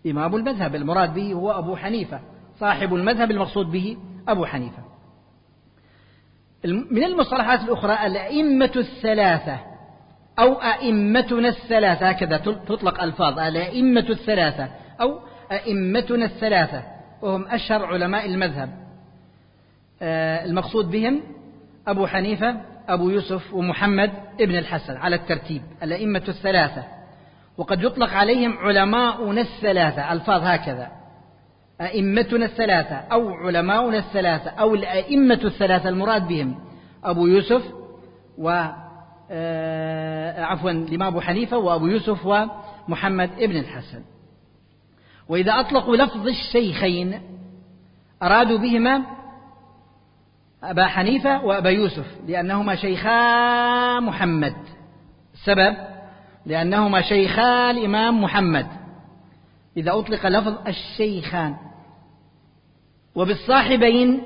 إمام المذهب. المراد به هو أبو حنيفة. صاحب المذهب المقصود به أبو حنيفة. من المصطلحات الأخرى الأئمة الثلاثة أو أئمتنا الثلاثة هكذا تطلق ألفاظ الأئمة الثلاثة أو أئمتنا الثلاثة وهم أشهر علماء المذهب. آه، المقصود بهم أبو حنيفة أبو يوسف ومحمد ابن الحسن على الترتيب الأئمة الثلاثة. وقد يطلق عليهم علماؤنا الثلاثة ألفاظ هكذا. أئمتنا الثلاثة أو علماؤنا الثلاثة أو الأئمة الثلاثة المراد بهم أبو يوسف و آه، عفوا الإمام أبو حنيفة وأبو يوسف ومحمد ابن الحسن. وإذا أطلقوا لفظ الشيخين أرادوا بهما أبا حنيفة وأبا يوسف لأنهما شيخا محمد. السبب؟ لأنهما شيخا الإمام محمد. إذا أطلق لفظ الشيخان وبالصاحبين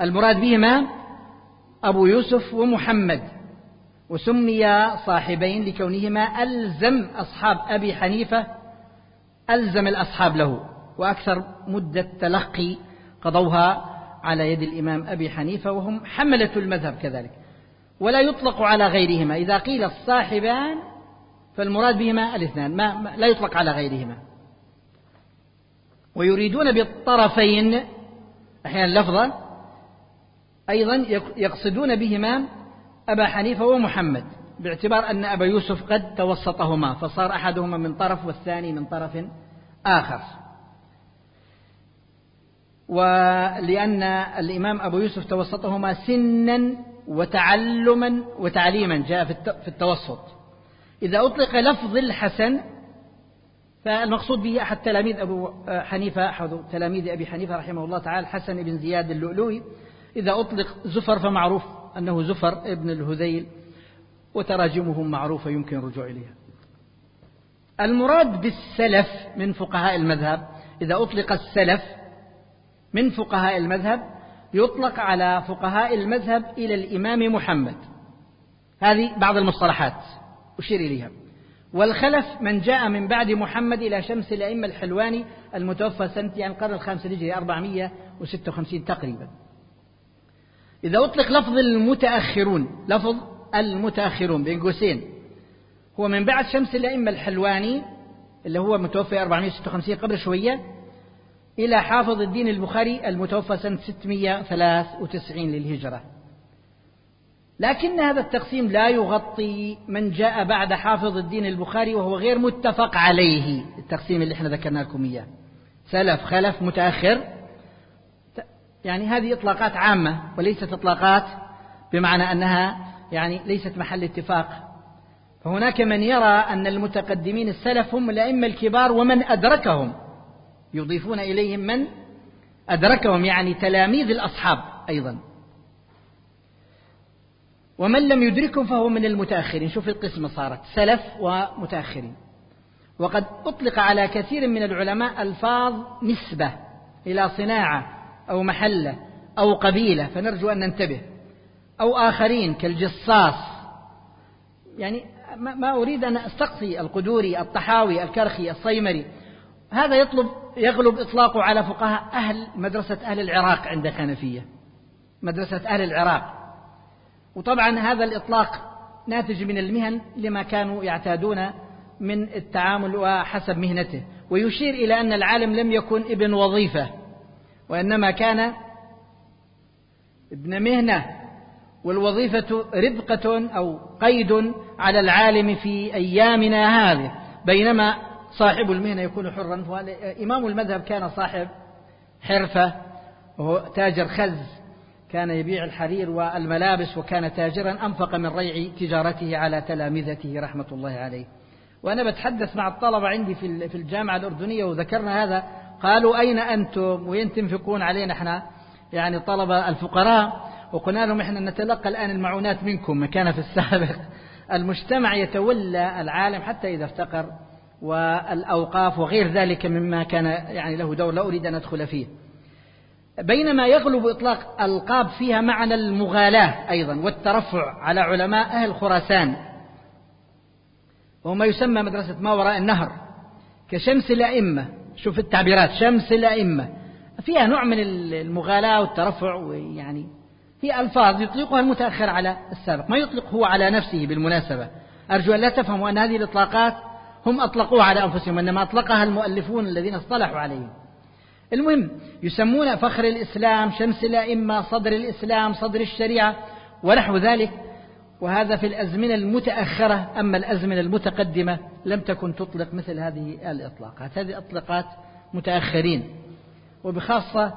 المراد بهما أبو يوسف ومحمد وسميا صاحبين لكونهما ألزم أصحاب أبي حنيفة ألزم الأصحاب له وأكثر مدة تلقي قضوها على يد الإمام أبي حنيفة وهم حملة المذهب كذلك. ولا يطلق على غيرهما إذا قيل الصاحبان فالمراد بهما الاثنان ما لا يطلق على غيرهما. ويريدون بالطرفين أحيانا لفظة أيضا يقصدون بهما أبا حنيفة ومحمد باعتبار أن أبا يوسف قد توسطهما فصار أحدهما من طرف والثاني من طرف آخر. ولأن الإمام أبو يوسف توسطهما سنا وتعلما وتعليما جاء في التوسط. إذا أطلق لفظ الحسن فالمقصود به أحد تلاميذ أبو حنيفة أحد تلاميذ أبي حنيفة رحمه الله تعالى الحسن بن زياد اللؤلؤي. إذا أطلق زفر فمعروف أنه زفر ابن الهذيل وتراجمهم معروفة يمكن الرجوع إليها. المراد بالسلف من فقهاء المذهب إذا أطلق السلف من فقهاء المذهب يطلق على فقهاء المذهب إلى الإمام محمد. هذه بعض المصطلحات أشير إليها. والخلف من جاء من بعد محمد إلى شمس الأئمة الحلواني المتوفى سنة يعني القرن الخامس الهجري 456 تقريبا. إذا أطلق لفظ المتأخرون لفظ المتأخرون بين قوسين هو من بعد شمس الأئمة الحلواني اللي هو متوفي 456 قبل شوية إلى حافظ الدين البخاري المتوفى سنة 693 للهجرة. لكن هذا التقسيم لا يغطي من جاء بعد حافظ الدين البخاري وهو غير متفق عليه التقسيم اللي إحنا ذكرنا لكم إياه. سلف خلف متأخر. يعني هذه إطلاقات عامة وليست إطلاقات بمعنى أنها يعني ليست محل اتفاق. فهناك من يرى أن المتقدمين السلف هم الأئمة الكبار ومن أدركهم. يضيفون إليهم من أدركهم يعني تلاميذ الأصحاب أيضا. ومن لم يدركهم فهو من المتأخرين. شوف القسمة صارت. سلف ومتأخرين. وقد أطلق على كثير من العلماء ألفاظ نسبة إلى صناعة أو محلة أو قبيلة فنرجو أن ننتبه. أو آخرين كالجصاص. يعني ما أريد أن أستقصي القدوري الطحاوي الكرخي الصيمري. هذا يطلب يغلب إطلاقه على فقهاء أهل مدرسة أهل العراق عند الحنفية. مدرسة أهل العراق. وطبعا هذا الإطلاق ناتج من المهن لما كانوا يعتادون من التعامل وحسب مهنته ويشير إلى أن العالم لم يكن ابن وظيفة وإنما كان ابن مهنة والوظيفة ربقة أو قيد على العالم في أيامنا هذه. بينما صاحب المهنة يكون حرا إمام المذهب كان صاحب حرفة وهو تاجر خز. كان يبيع الحرير والملابس وكان تاجرا أنفق من ريع تجارته على تلامذته رحمة الله عليه. وأنا بتحدث مع الطلبة عندي في الجامعة الأردنية وذكرنا هذا. قالوا أين أنتم؟ وين تنفقون علينا إحنا؟ يعني طلبة الفقراء. وقلنا لهم إحنا نتلقى الآن المعونات منكم ما كان في السابق. المجتمع يتولى العالم حتى إذا افتقر والأوقاف وغير ذلك مما كان يعني له دور لا أريد أن أدخل فيه. بينما يغلب إطلاق ألقاب فيها معنى المغالاة أيضا والترفع على علماء أهل خراسان. وهو ما يسمى مدرسة ما وراء النهر كشمس الأئمة. شوف التعبيرات شمس الأئمة. فيها نوع من المغالاة والترفع ويعني هي ألفاظ يطلقها المتأخر على السابق. ما يطلق هو على نفسه بالمناسبة. أرجو أن لا تفهموا أن هذه الإطلاقات هم أطلقوها على أنفسهم إنما أطلقها المؤلفون الذين اصطلحوا عليهم. المهم يسمون فخر الإسلام شمس الأئمة صدر الإسلام صدر الشريعة ونحو ذلك. وهذا في الأزمنة المتأخرة أما الأزمنة المتقدمة لم تكن تطلق مثل هذه الإطلاقات. هذه إطلاقات متأخرين. وبخاصة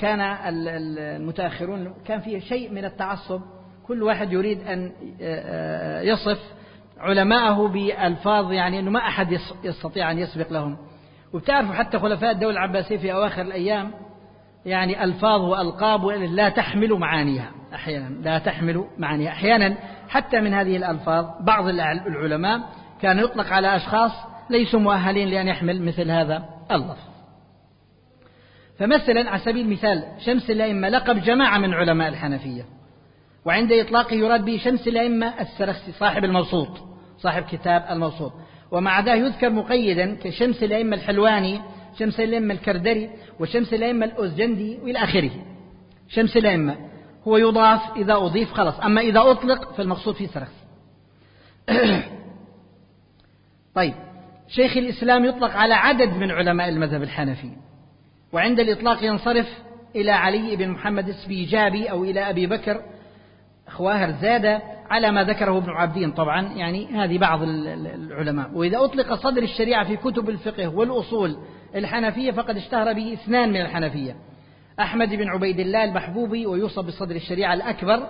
كان المتأخرون كان فيه شيء من التعصب. كل واحد يريد أن يصف علماءه بألفاظ يعني أنه ما أحد يستطيع أن يسبق لهم. وبتعرفوا حتى خلفاء الدولة العباسية في أواخر الأيام يعني ألفاظ وألقاب لا تحمل معانيها أحيانا لا تحمل معانيها. أحيانا حتى من هذه الألفاظ بعض العلماء كان يطلق على أشخاص ليسوا مؤهلين لأن يحمل مثل هذا اللفظ. فمثلا على سبيل المثال شمس الأئمة لقب جماعة من علماء الحنفية وعند إطلاقه يراد به شمس الأئمة السرخسي صاحب الموسوط صاحب كتاب الموسوط ومع ذا يذكر مقيدا كشمس الأئمة الحلواني شمس الأئمة الكردري وشمس الأئمة الأوزجندي وإلى آخره. شمس الأئمة. هو يضاف إذا أضيف خلص أما إذا أطلق فالمقصود فيه سرخ. طيب. شيخ الإسلام يطلق على عدد من علماء المذهب الحنفي. وعند الإطلاق ينصرف إلى علي بن محمد السبيجابي أو إلى أبي بكر خواهر زادة على ما ذكره ابن عابدين. طبعا يعني هذه بعض العلماء. وإذا أطلق صدر الشريعة في كتب الفقه والأصول الحنفية فقد اشتهر به اثنان من الحنفية. أحمد بن عبيد الله المحبوبي ويوصف بصدر الشريعة الأكبر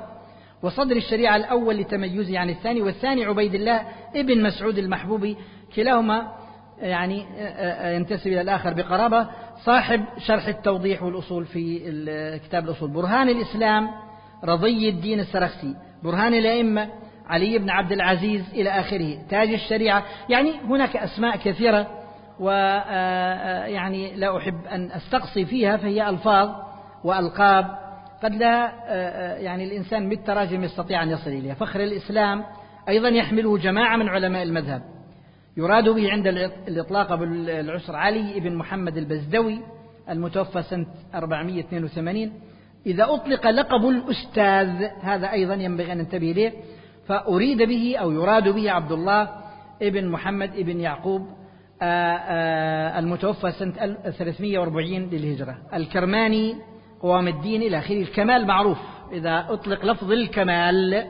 وصدر الشريعة الأول لتميزه عن الثاني والثاني عبيد الله ابن مسعود المحبوبي. كلاهما يعني ينتسب إلى الآخر بقرابة. صاحب شرح التوضيح والأصول في كتاب الأصول. برهان الإسلام رضي الدين السرخسي. برهان الأئمة علي بن عبد العزيز إلى آخره. تاج الشريعة. يعني هناك أسماء كثيرة ويعني لا أحب أن أستقصي فيها فهي ألفاظ وألقاب. قد لا يعني الإنسان بالتراجم يستطيع أن يصل إليها. فخر الإسلام أيضا يحمله جماعة من علماء المذهب. يراد به عند الإطلاق بالعسر علي بن محمد البزدوي المتوفى سنة 482 إذا أطلق لقب الأستاذ هذا أيضا ينبغي أن ننتبه إليه فأريد به أو يراد به عبد الله ابن محمد ابن يعقوب المتوفى سنة 340 للهجرة. الكرماني قوام الدين إلى آخره. الكمال معروف. إذا أطلق لفظ الكمال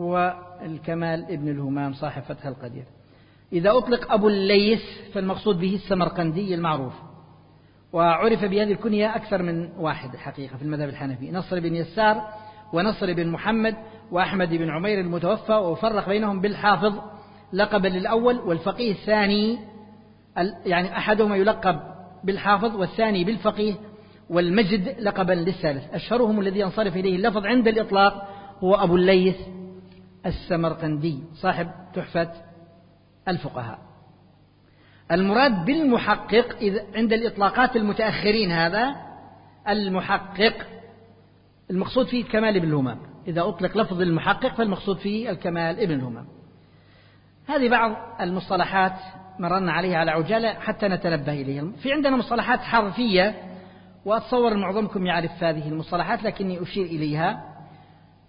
هو الكمال ابن الهمام صاحب فتح القدير. إذا أطلق أبو الليث فالمقصود به السمرقندي المعروف. وعرف بهذه الكنية أكثر من واحد حقيقة في المذهب الحنفي نصر بن يسار ونصر بن محمد وأحمد بن عمير المتوفى وفرق بينهم بالحافظ لقبا للأول والفقيه الثاني يعني أحدهما يلقب بالحافظ والثاني بالفقيه والمجد لقبا للثالث. أشهرهم الذي ينصرف إليه اللفظ عند الإطلاق هو أبو الليث السمرقندي صاحب تحفة الفقهاء. المراد بالمحقق عند الإطلاقات المتأخرين هذا المحقق المقصود فيه الكمال ابن الهمام. إذا أطلق لفظ المحقق فالمقصود فيه الكمال ابن الهمام. هذه بعض المصطلحات مررنا عليها على عجالة حتى نتنبه إليها في عندنا مصطلحات حرفية وأتصور معظمكم يعرف هذه المصطلحات لكني أشير إليها.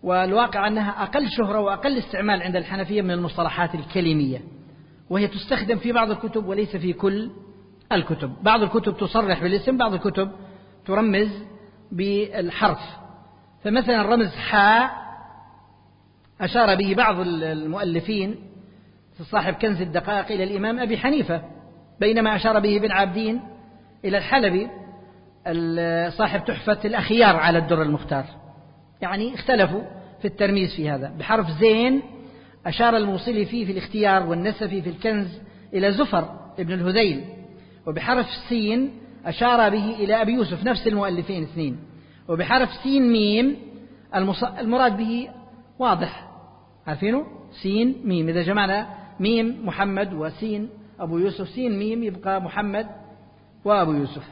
والواقع أنها أقل شهرة وأقل استعمال عند الحنفية من المصطلحات الكلمية. وهي تستخدم في بعض الكتب وليس في كل الكتب. بعض الكتب تصرح بالاسم بعض الكتب ترمز بالحرف. فمثلا رمز حاء أشار به بعض المؤلفين صاحب كنز الدقائق إلى الإمام أبي حنيفة بينما أشار به ابن عابدين إلى الحلبي صاحب تحفة الأخيار على الدر المختار. يعني اختلفوا في الترميز في هذا. بحرف زين أشار الموصلي فيه في الاختيار والنسفي في الكنز إلى زفر ابن الهذيل وبحرف سين أشار به إلى أبي يوسف نفس المؤلفين اثنين وبحرف سين ميم المراد به واضح. عارفينه؟ سين ميم. إذا جمعنا ميم محمد وسين أبو يوسف سين ميم يبقى محمد وأبو يوسف.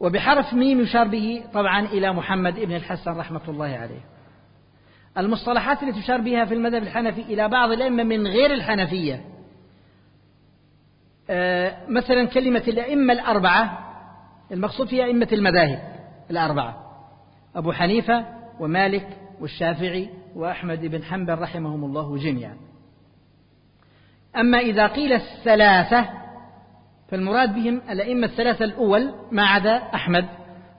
وبحرف ميم يشار به طبعا إلى محمد ابن الحسن رحمة الله عليه. المصطلحات التي تشار بها في المذهب الحنفي إلى بعض الأئمة من غير الحنفية. آه، مثلا كلمة الأئمة الأربعة المقصود فيها أئمة المذاهب الأربعة. أبو حنيفة ومالك والشافعي وأحمد بن حنبل رحمهم الله جميعا. أما إذا قيل الثلاثة فالمراد بهم الأئمة الثلاثة الأول ما عدا أحمد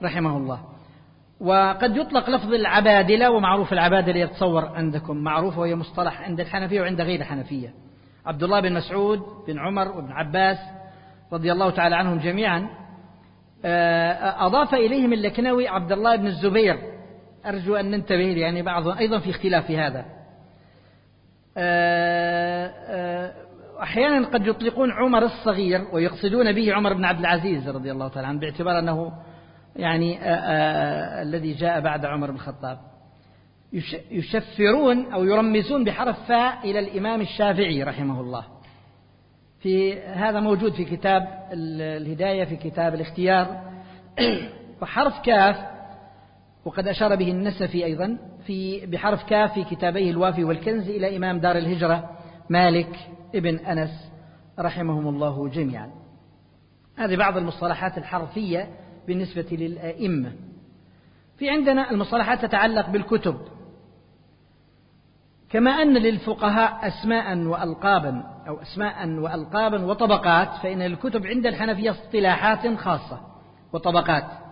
رحمه الله. وقد يطلق لفظ العبادلة ومعروف العبادلة يتصور عندكم. معروف وهي مصطلح عند الحنفية وعند غير الحنفية. عبد الله بن مسعود بن عمر وابن عباس رضي الله تعالى عنهم جميعا آه، أضاف إليهم اللكنوي عبد الله بن الزبير. أرجو أن ننتبه يعني بعض أيضا في اختلاف هذا. آه، آه، أحيانا قد يطلقون عمر الصغير ويقصدون به عمر بن عبد العزيز رضي الله تعالى عنه باعتبار أنه يعني آآ آآ الذي جاء بعد عمر بن الخطاب. يشفرون أو يرمزون بحرف فاء إلى الإمام الشافعي رحمه الله. في هذا موجود في كتاب الهداية في كتاب الاختيار. وحرف كاف وقد أشار به النسفي أيضا في بحرف كاف في كتابيه الوافي والكنز إلى إمام دار الهجرة مالك ابن أنس رحمهم الله جميعا. هذه بعض المصطلحات الحرفية بالنسبة للأئمة. في عندنا المصطلحات تتعلق بالكتب. كما أن للفقهاء أسماء وألقابا أو أسماء وألقابا وطبقات فإن للكتب عند الحنفية اصطلاحات خاصة وطبقات.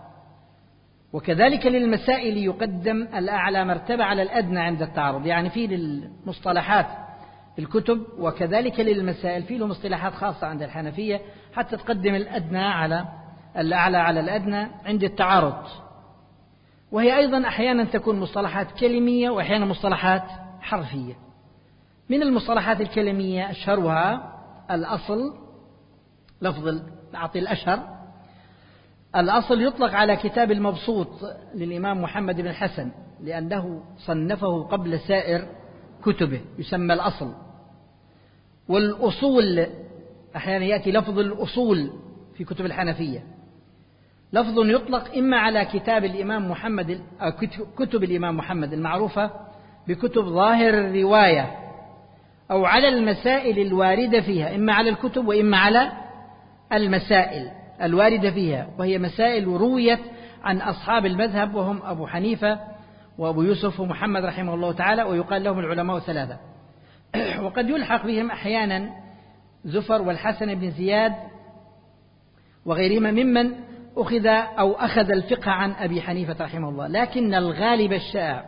وكذلك للمسائل يقدم الأعلى مرتبة على الأدنى عند التعارض يعني في للمصطلحات الكتب وكذلك للمسائل في له مصطلحات خاصة عند الحنفية حتى تقدم الأدنى على الأعلى على الأدنى عند التعارض. وهي أيضا أحيانا تكون مصطلحات كلمية وأحيانا مصطلحات حرفية. من المصطلحات الكلمية أشهرها الأصل لفظ أعطي الأشهر. الأصل يطلق على كتاب المبسوط للإمام محمد بن الحسن لأنه صنفه قبل سائر كتبه يسمى الأصل. والأصول أحيانا يأتي لفظ الأصول في كتب الحنفية. لفظ يطلق إما على كتاب الإمام محمد كتب الإمام محمد المعروفة بكتب ظاهر الرواية أو على المسائل الواردة فيها إما على الكتب وإما على المسائل الواردة فيها وهي مسائل رويت عن أصحاب المذهب وهم أبو حنيفة وأبو يوسف ومحمد رحمه الله تعالى ويقال لهم العلماء ثلاثة وقد يلحق بهم أحيانا زفر والحسن بن زياد وغيرهما ممن أخذ أو أخذ الفقه عن أبي حنيفة رحمه الله. لكن الغالب الشائع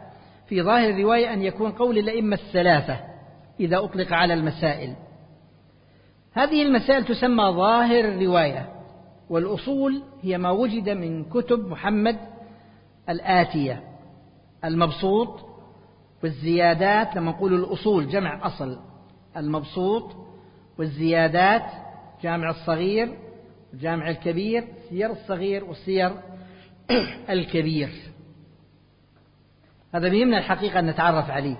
في ظاهر الرواية أن يكون قول الأئمة الثلاثة إذا أطلق على المسائل. هذه المسائل تسمى ظاهر الرواية والأصول هي ما وجد من كتب محمد الآتية. المبسوط والزيادات لما نقول الأصول جمع أصل المبسوط والزيادات جامع الصغير الجامع الكبير سير الصغير والسير الكبير. هذا بيهمنا الحقيقة أن نتعرف عليه.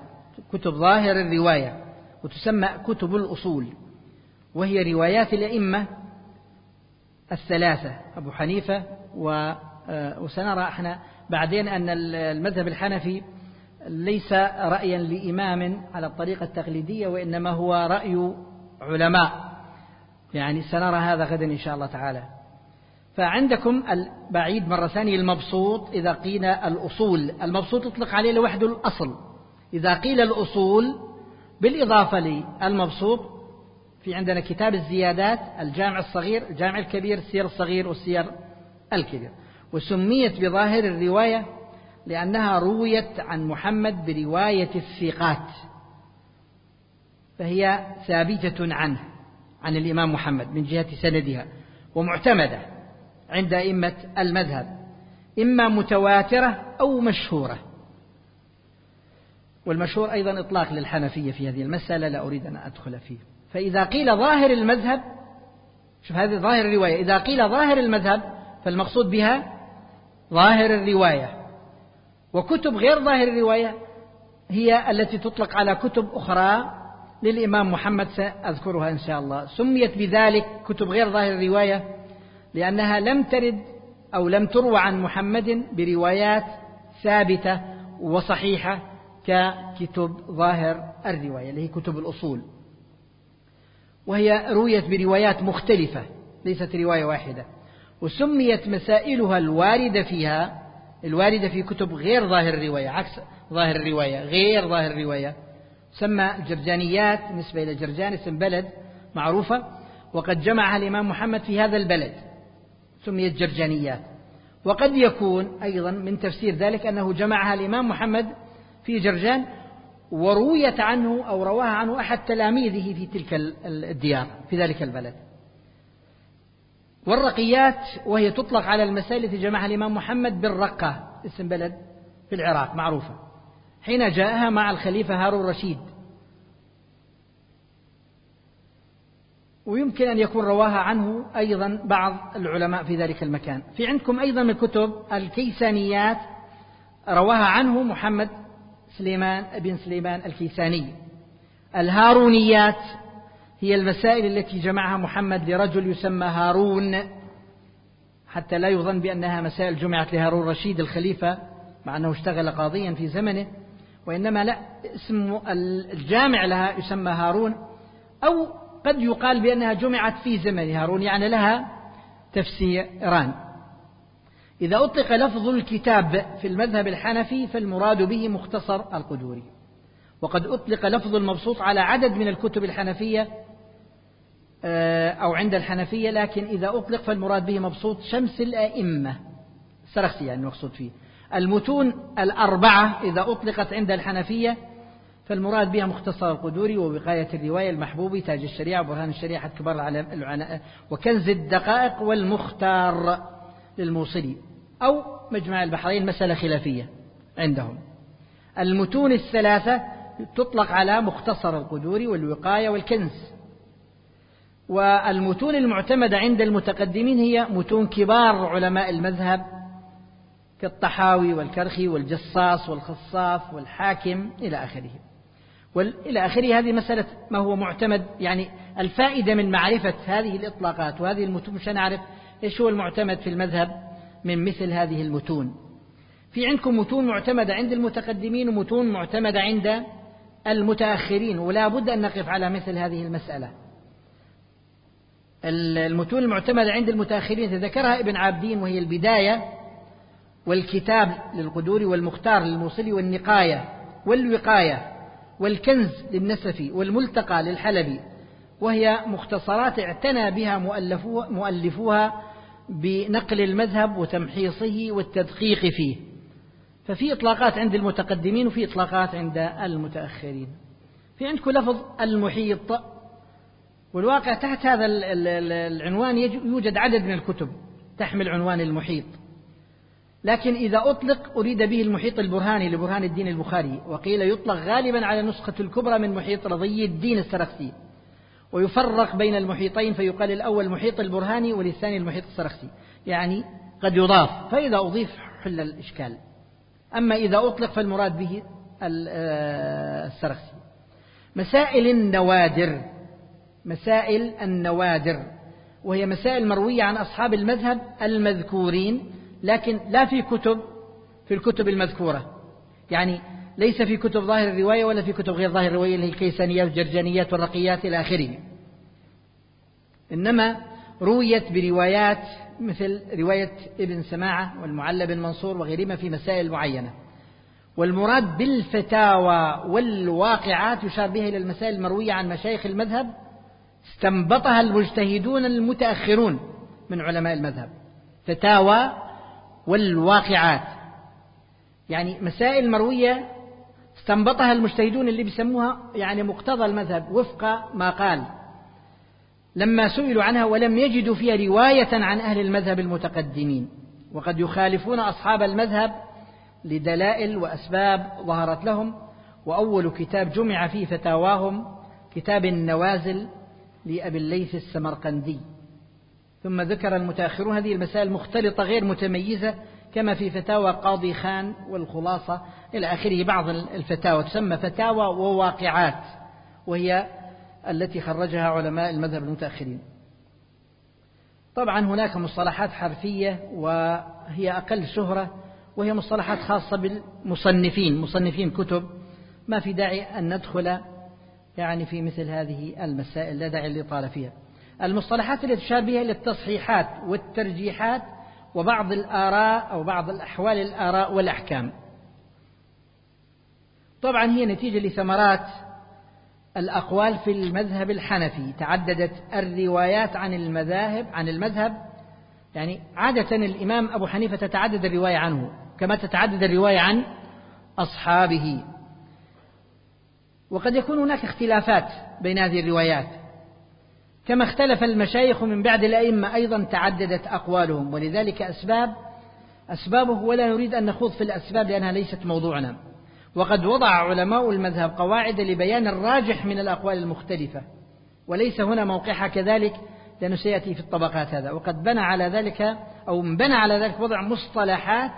كتب ظاهر الرواية وتسمى كتب الأصول وهي روايات الأئمة الثلاثة أبو حنيفة آه، وسنرى إحنا بعدين أن المذهب الحنفي ليس رأيا لإمام على الطريقة التقليدية وإنما هو رأي علماء. يعني سنرى هذا غدا إن شاء الله تعالى. فعندكم بعيد مرة ثانية المبسوط إذا قيل الأصول. المبسوط يطلق عليه لوحده الأصل. إذا قيل الأصول بالإضافة للمبسوط في عندنا كتاب الزيادات الجامع الصغير الجامع الكبير السير الصغير والسير الكبير. وسميت بظاهر الرواية لأنها رويت عن محمد برواية الثقات. فهي ثابتة عنه. عن الإمام محمد من جهة سندها ومعتمدة عند أئمة المذهب إما متواترة أو مشهورة. والمشهور أيضا إطلاق للحنفية في هذه المسألة لا أريد أن أدخل فيه. فإذا قيل ظاهر المذهب شوف هذه ظاهر الرواية إذا قيل ظاهر المذهب فالمقصود بها ظاهر الرواية. وكتب غير ظاهر الرواية هي التي تطلق على كتب أخرى للإمام محمد سأذكرها إن شاء الله. سميت بذلك كتب غير ظاهر الرواية لأنها لم ترد أو لم تروى عن محمد بروايات ثابتة وصحيحة ككتب ظاهر الرواية اللي هي كتب الأصول. وهي رويت بروايات مختلفة ليست رواية واحدة. وسميت مسائلها الواردة فيها الواردة في كتب غير ظاهر الرواية عكس ظاهر الرواية غير ظاهر الرواية. سمى جرجانيات نسبة إلى جرجان اسم بلد معروفة وقد جمعها الإمام محمد في هذا البلد سميت جرجانيات. وقد يكون أيضا من تفسير ذلك أنه جمعها الإمام محمد في جرجان ورويت عنه أو رواها عنه أحد تلاميذه في تلك الديار في ذلك البلد. والرقيات وهي تطلق على المسائل التي جمعها الإمام محمد بالرقة اسم بلد في العراق معروفة. حين جاءها مع الخليفة هارون الرشيد. ويمكن أن يكون رواها عنه أيضا بعض العلماء في ذلك المكان. في عندكم أيضا من كتب الكيسانيات رواها عنه محمد سليمان بن سليمان الكيساني. الهارونيات هي المسائل التي جمعها محمد لرجل يسمى هارون حتى لا يظن بأنها مسائل جمعت لهارون الرشيد الخليفة مع أنه اشتغل قاضيا في زمنه. وإنما لا اسم الجامع لها يسمى هارون أو قد يقال بأنها جمعت في زمن هارون يعني لها تفسيران. إذا أطلق لفظ الكتاب في المذهب الحنفي فالمراد به مختصر القدوري. وقد أطلق لفظ المبسوط على عدد من الكتب الحنفية آه، أو عند الحنفية لكن إذا أطلق فالمراد به مبسوط شمس الأئمة. سرخسي يعني المقصود فيه. المتون الأربعة إذا أطلقت عند الحنفية فالمراد بها مختصر القدوري ووقاية الرواية المحبوبي تاج الشريعة وبرهان الشريعة كبار العناء وكنز الدقائق والمختار للموصلي أو مجمع البحرين مسألة خلافية عندهم. المتون الثلاثة تطلق على مختصر القدوري والوقاية والكنز. والمتون المعتمدة عند المتقدمين هي متون كبار علماء المذهب كالطحاوي والكرخي والجصاص والخصاف والحاكم إلى آخره. إلى آخره هذه مسألة ما هو معتمد يعني الفائدة من معرفة هذه الإطلاقات وهذه المتون مش نعرف إيش هو المعتمد في المذهب من مثل هذه المتون. في عندكم متون معتمدة عند المتقدمين ومتون معتمدة عند المتأخرين ولا بد أن نقف على مثل هذه المسألة. المتون المعتمدة عند المتأخرين ذكرها ابن عابدين وهي البداية والكتاب للقدور والمختار للموصلي والنقاية والوقاية والكنز للنسفي والملتقى للحلبي وهي مختصرات اعتنى بها مؤلفوها بنقل المذهب وتمحيصه والتدقيق فيه. ففي إطلاقات عند المتقدمين وفي إطلاقات عند المتأخرين. في عندكم لفظ المحيط والواقع تحت هذا العنوان يوجد عدد من الكتب تحمل عنوان المحيط. لكن إذا أطلق أريد به المحيط البرهاني لبرهان الدين البخاري وقيل يطلق غالبا على النسخة الكبرى من محيط رضي الدين السرخسي ويفرق بين المحيطين فيقال الأول محيط البرهاني وللثاني المحيط السرخسي. يعني قد يضاف فإذا أضيف حل الإشكال. أما إذا أطلق فالمراد به آه، السرخسي. مسائل النوادر. مسائل النوادر. وهي مسائل مروية عن أصحاب المذهب المذكورين لكن لا في كتب في الكتب المذكورة. يعني ليس في كتب ظاهر الرواية ولا في كتب غير ظاهر الرواية اللي هي الكيسانيات والجرجانيات والرقيات إلى آخره. إنما رويت بروايات مثل رواية ابن سماعة والمعلى بن منصور وغيرهما في مسائل معينة. والمراد بالفتاوى والواقعات يشار بها إلى المسائل المروية عن مشايخ المذهب استنبطها المجتهدون المتأخرون من علماء المذهب. فتاوى والواقعات. يعني مسائل مروية استنبطها المجتهدون اللي بيسموها يعني مقتضى المذهب وفق ما قال. لما سئلوا عنها ولم يجدوا فيها رواية عن أهل المذهب المتقدمين. وقد يخالفون أصحاب المذهب لدلائل وأسباب ظهرت لهم. وأول كتاب جمع فيه فتاواهم كتاب النوازل لأبي الليث السمرقندي. ثم ذكر المتأخرون هذه المسائل مختلطة غير متميزة كما في فتاوى قاضي خان والخلاصة إلى آخره. بعض الفتاوى تسمى فتاوى وواقعات وهي التي خرجها علماء المذهب المتأخرين. طبعا هناك مصطلحات حرفية وهي أقل شهرة وهي مصطلحات خاصة بالمصنفين. مصنفين كتب ما في داعي أن ندخل يعني في مثل هذه المسائل لا داعي للإطالة فيها. المصطلحات التي تشار بها إلى التصحيحات والترجيحات وبعض الآراء أو بعض الأحوال الآراء والأحكام. طبعا هي نتيجة لثمرات الأقوال في المذهب الحنفي. تعددت الروايات عن المذاهب عن المذهب. يعني عادة الإمام أبو حنيفة تتعدد الرواية عنه كما تتعدد الرواية عن أصحابه. وقد يكون هناك اختلافات بين هذه الروايات. كما اختلف المشايخ من بعد الأئمة أيضا تعددت أقوالهم ولذلك أسباب أسبابه ولا نريد أن نخوض في الأسباب لأنها ليست موضوعنا. وقد وضع علماء المذهب قواعد لبيان الراجح من الأقوال المختلفة وليس هنا موقعها كذلك لأنه سيأتي في الطبقات هذا. وقد بنى على ذلك أو بنى على ذلك وضع مصطلحات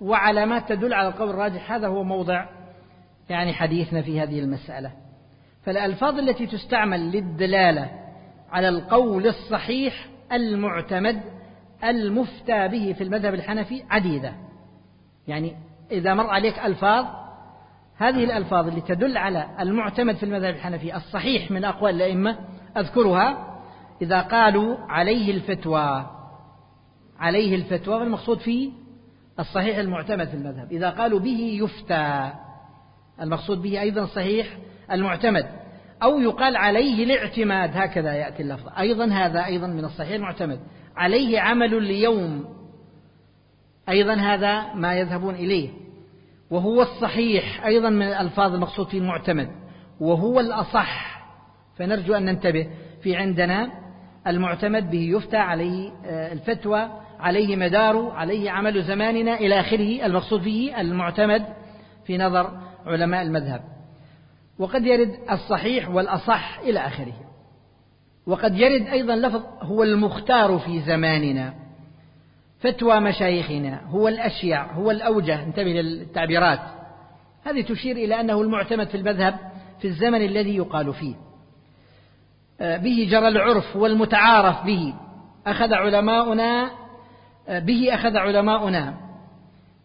وعلامات تدل على القول الراجح. هذا هو موضع يعني حديثنا في هذه المسألة. فالألفاظ التي تستعمل للدلالة على القول الصحيح المعتمد المفتى به في المذهب الحنفي عديدة. يعني إذا مر عليك ألفاظ هذه الألفاظ اللي تدل على المعتمد في المذهب الحنفي الصحيح من أقوال الأئمة أذكرها. إذا قالوا عليه الفتوى عليه الفتوى والمقصود فيه الصحيح المعتمد في المذهب. إذا قالوا به يفتى المقصود به أيضا صحيح المعتمد. أو يقال عليه الاعتماد هكذا يأتي اللفظ. أيضا هذا أيضا من الصحيح المعتمد. عليه عمل اليوم. أيضا هذا ما يذهبون إليه. وهو الصحيح أيضا من الألفاظ المقصود فيه المعتمد. وهو الأصح. فنرجو أن ننتبه. في عندنا المعتمد به يفتى عليه آه، الفتوى عليه مدار عليه عمل زماننا إلى آخره. المقصود فيه المعتمد في نظر علماء المذهب. وقد يرد الصحيح والأصح إلى آخره. وقد يرد أيضا لفظ هو المختار في زماننا فتوى مشايخنا هو الأشيع هو الأوجه انتبه للتعبيرات. هذه تشير إلى أنه المعتمد في المذهب في الزمن الذي يقال فيه. آه، به جرى العرف والمتعارف به. أخذ علماؤنا آه، به أخذ علماؤنا.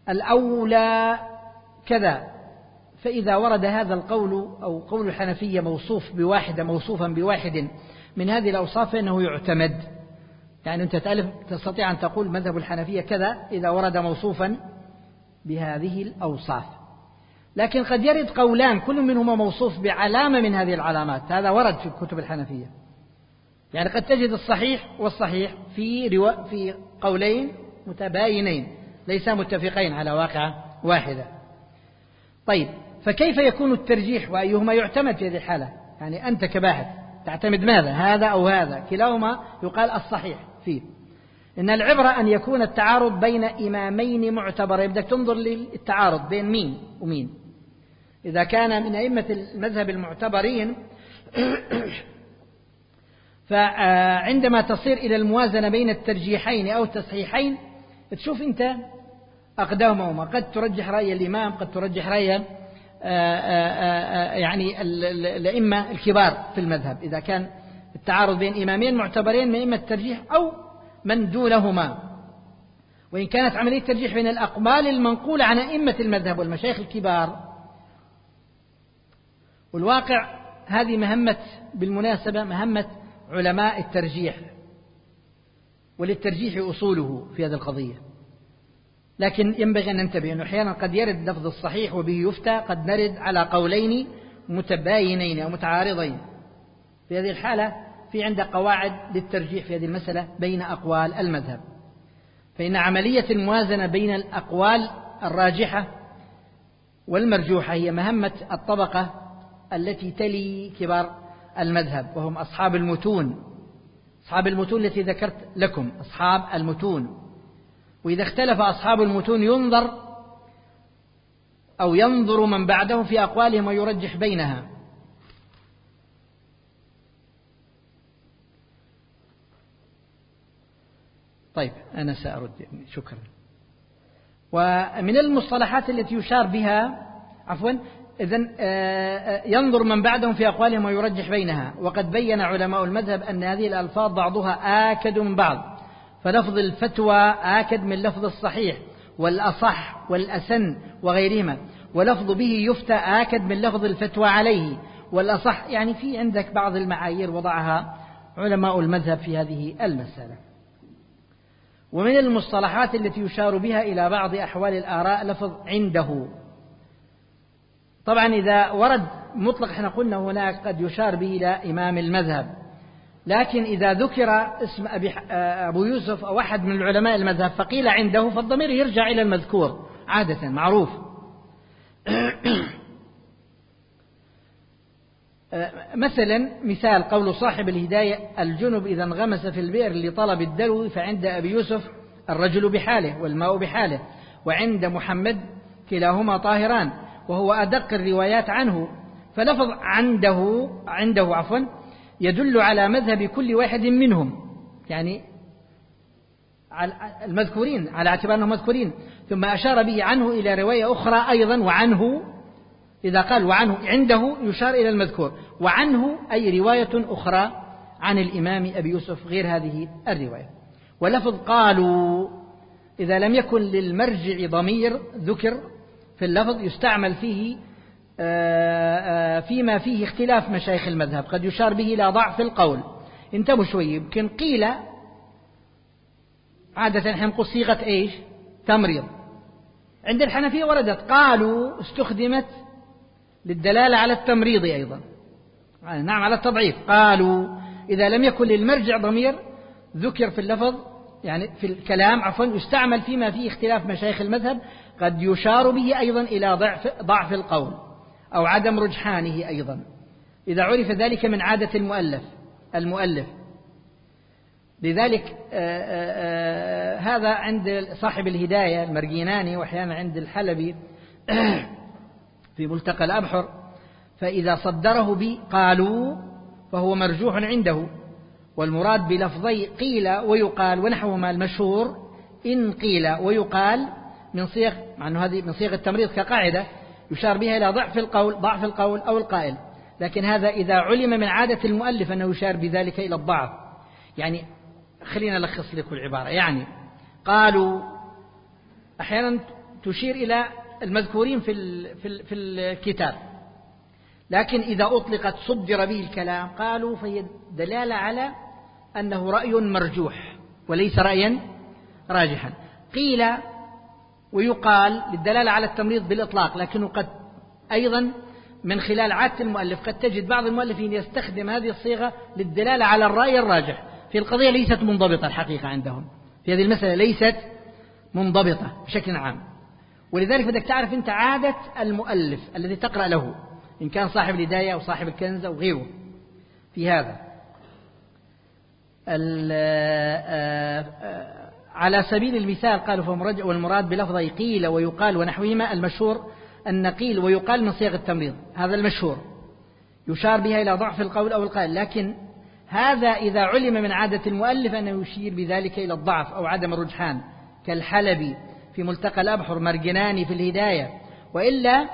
الأولى كذا. فإذا ورد هذا القول أو قول الحنفية موصوف بواحدة موصوفا بواحد من هذه الأوصاف فإنه يعتمد. يعني أنت تألف تستطيع أن تقول مذهب الحنفية كذا إذا ورد موصوفا بهذه الأوصاف. لكن قد يرد قولان كل منهما موصوف بعلامة من هذه العلامات. هذا ورد في كتب الحنفية. يعني قد تجد الصحيح والصحيح في روا في قولين متباينين ليسا متفقين على واقعة واحدة. طيب فكيف يكون الترجيح وأيهما يعتمد في هذه الحالة؟ يعني أنت كباحث تعتمد ماذا؟ هذا أو هذا. كلاهما يقال الصحيح فيه. إن العبرة أن يكون التعارض بين إمامين معتبرين بدك تنظر للتعارض بين مين ومين. إذا كان من أئمة المذهب المعتبرين فعندما تصير إلى الموازنة بين الترجيحين أو التصحيحين تشوف أنت أقدامهما. قد ترجح رأي الإمام قد ترجح رأي يعني الأئمة الكبار في المذهب. إذا كان التعارض بين إمامين معتبرين من أئمة الترجيح أو من دونهما. وإن كانت عملية ترجيح بين الأقوال المنقولة عن أئمة المذهب والمشايخ الكبار. والواقع هذه مهمة بالمناسبة مهمة علماء الترجيح. وللترجيح أصوله في هذه القضية. لكن ينبغي أن ننتبه أنه أحيانا قد يرد لفظ الصحيح وبه يفتى قد نرد على قولين متباينين أو متعارضين. في هذه الحالة في عند قواعد للترجيح في هذه المسألة بين أقوال المذهب. فإن عملية الموازنة بين الأقوال الراجحة والمرجوحة هي مهمة الطبقة التي تلي كبار المذهب وهم أصحاب المتون. أصحاب المتون التي ذكرت لكم أصحاب المتون. وإذا اختلف أصحاب المتون ينظر أو ينظر من بعدهم في أقوالهم ويرجح بينها. طيب أنا سأرد. شكرا. ومن المصطلحات التي يشار بها عفوا إذا آه، آه، ينظر من بعدهم في أقوالهم ويرجح بينها. وقد بين علماء المذهب أن هذه الألفاظ بعضها آكد من بعض. فلفظ الفتوى آكد من لفظ الصحيح والأصح والأسن وغيرهما. ولفظ به يفتى آكد من لفظ الفتوى عليه. والأصح يعني في عندك بعض المعايير وضعها علماء المذهب في هذه المسألة. ومن المصطلحات التي يشار بها إلى بعض أحوال الآراء لفظ عنده. طبعا إذا ورد مطلق إحنا قلنا هناك قد يشار به إلى إمام المذهب. لكن إذا ذكر اسم أبي أبو يوسف أو أحد من العلماء المذهب فقيل عنده فالضمير يرجع إلى المذكور. عادة معروف. مثلا مثال قول صاحب الهداية الجنب إذا انغمس في البئر لطلب الدلو فعند أبي يوسف الرجل بحاله والماء بحاله وعند محمد كلاهما طاهران وهو أدق الروايات عنه. فلفظ عنده عنده عفوا يدل على مذهب كل واحد منهم. يعني المذكورين على اعتبار أنهم مذكورين. ثم أشار به عنه إلى رواية أخرى أيضا وعنه إذا قال وعنه عنده يشار إلى المذكور. وعنه أي رواية أخرى عن الإمام أبي يوسف غير هذه الرواية. ولفظ قالوا إذا لم يكن للمرجع ضمير ذكر في اللفظ يستعمل فيه فيما فيه اختلاف مشايخ المذهب. قد يشار به إلى ضعف القول. انتبهوا شوي. يمكن قيل عادة نحن نقول صيغة إيش؟ تمريض. عند الحنفية وردت. قالوا استخدمت للدلالة على التمريض أيضا. نعم على التضعيف. قالوا إذا لم يكن للمرجع ضمير ذكر في اللفظ يعني في الكلام عفوا يستعمل فيما فيه اختلاف مشايخ المذهب. قد يشار به أيضا إلى ضعف, ضعف القول. أو عدم رجحانه أيضا. إذا عرف ذلك من عادة المؤلف المؤلف. لذلك آه، آه، آه، هذا عند صاحب الهداية المرجيناني وأحيانا عند الحلبي في ملتقى الأبحر فإذا صدره بي قالوا فهو مرجوح عنده. والمراد بلفظي قيل ويقال ونحوهما المشهور إن قيل ويقال من صيغ مع أنه هذه من صيغ التمريض كقاعدة يشار بها إلى ضعف القول ضعف القول أو القائل. لكن هذا إذا علم من عادة المؤلف أنه يشار بذلك إلى الضعف. يعني خلينا نلخص لكم العبارة يعني قالوا أحيانا تشير إلى المذكورين في في الكتاب. لكن إذا أطلقت صدر به الكلام قالوا فهي دلالة على أنه رأي مرجوح وليس رأيا راجحا. قيل ويقال للدلالة على التمريض بالإطلاق لكنه قد أيضا من خلال عادة المؤلف قد تجد بعض المؤلفين يستخدم هذه الصيغة للدلالة على الرأي الراجح. في القضية ليست منضبطة الحقيقة عندهم. في هذه المسألة ليست منضبطة بشكل عام. ولذلك بدك تعرف أنت عادة المؤلف الذي تقرأ له إن كان صاحب الهداية أو صاحب الكنز أو غيره. في هذا. آه، آه، على سبيل المثال قالوا والمراد بلفظي قيل ويقال ونحوهما المشهور أن قيل ويقال من صيغ التمريض هذا المشهور. يشار بها إلى ضعف القول أو القائل لكن هذا إذا علم من عادة المؤلف أنه يشير بذلك إلى الضعف أو عدم الرجحان كالحلبي في ملتقى الأبحر مرجناني في الهداية وإلا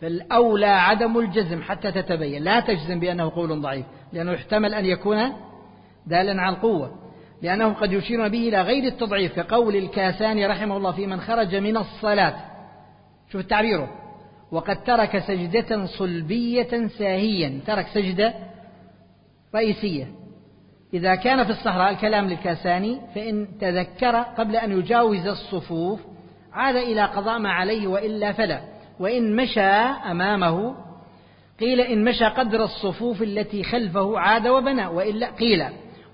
فالأولى عدم الجزم حتى تتبين لا تجزم بأنه قول ضعيف لأنه يحتمل أن يكون دالا على القوة. لأنه قد يشير به إلى غير التضعيف كقول الكاساني رحمه الله في من خرج من الصلاة. شوف تعبيره وقد ترك سجدة صلبية ساهيا ترك سجدة رئيسية. إذا كان في الصحراء الكلام للكاساني فإن تذكر قبل أن يجاوز الصفوف عاد إلى قضاء ما عليه وإلا فلا. وإن مشى أمامه قيل إن مشى قدر الصفوف التي خلفه عاد وبنى وإلا قيل.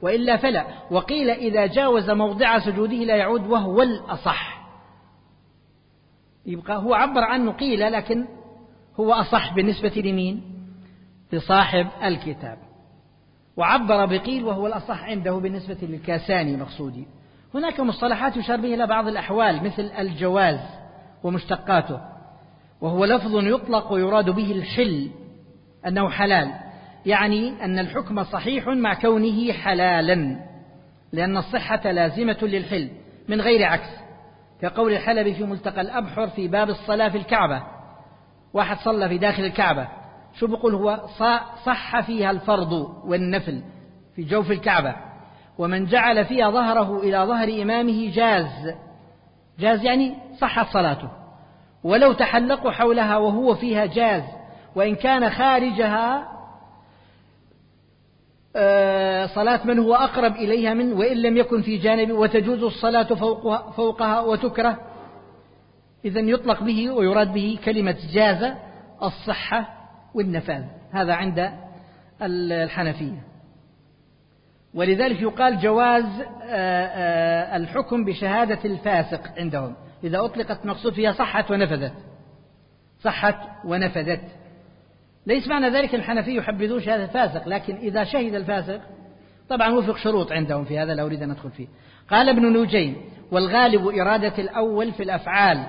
وإلا فلا. وقيل إذا جاوز موضع سجوده لا يعود وهو الأصح. يبقى هو عبر عنه قيل لكن هو أصح بالنسبة لمين؟ لصاحب الكتاب. وعبر بقيل وهو الأصح عنده بالنسبة للكاساني مقصودي هناك مصطلحات يشار به إلى بعض الأحوال مثل الجواز ومشتقاته. وهو لفظ يطلق ويراد به الحل أنه حلال. يعني أن الحكم صحيح مع كونه حلالا لأن الصحة لازمة للحل من غير عكس. كقول الحلبي في ملتقى الأبحر في باب الصلاة في الكعبة. واحد صلى في داخل الكعبة. شو بقول هو؟ صح فيها الفرض والنفل في جوف الكعبة. ومن جعل فيها ظهره إلى ظهر إمامه جاز. جاز يعني صحت صلاته. ولو تحلقوا حولها وهو فيها جاز وإن كان خارجها صلاة من هو أقرب إليها منه وإن لم يكن في جانب وتجوز الصلاة فوقها, فوقها وتكره. إذا يطلق به ويراد به كلمة جاز الصحة والنفاذ. هذا عند الحنفية. ولذلك يقال جواز آه، آه، الحكم بشهادة الفاسق عندهم. إذا أطلقت مقصود فيها صحت ونفذت. صحت ونفذت. ليس معنى ذلك الحنفي يحبذون شهادة الفاسق لكن إذا شهد الفاسق طبعا وفق شروط عندهم في هذا لا أريد أن أدخل فيه. قال ابن نوجين والغالب إرادة الأول في الأفعال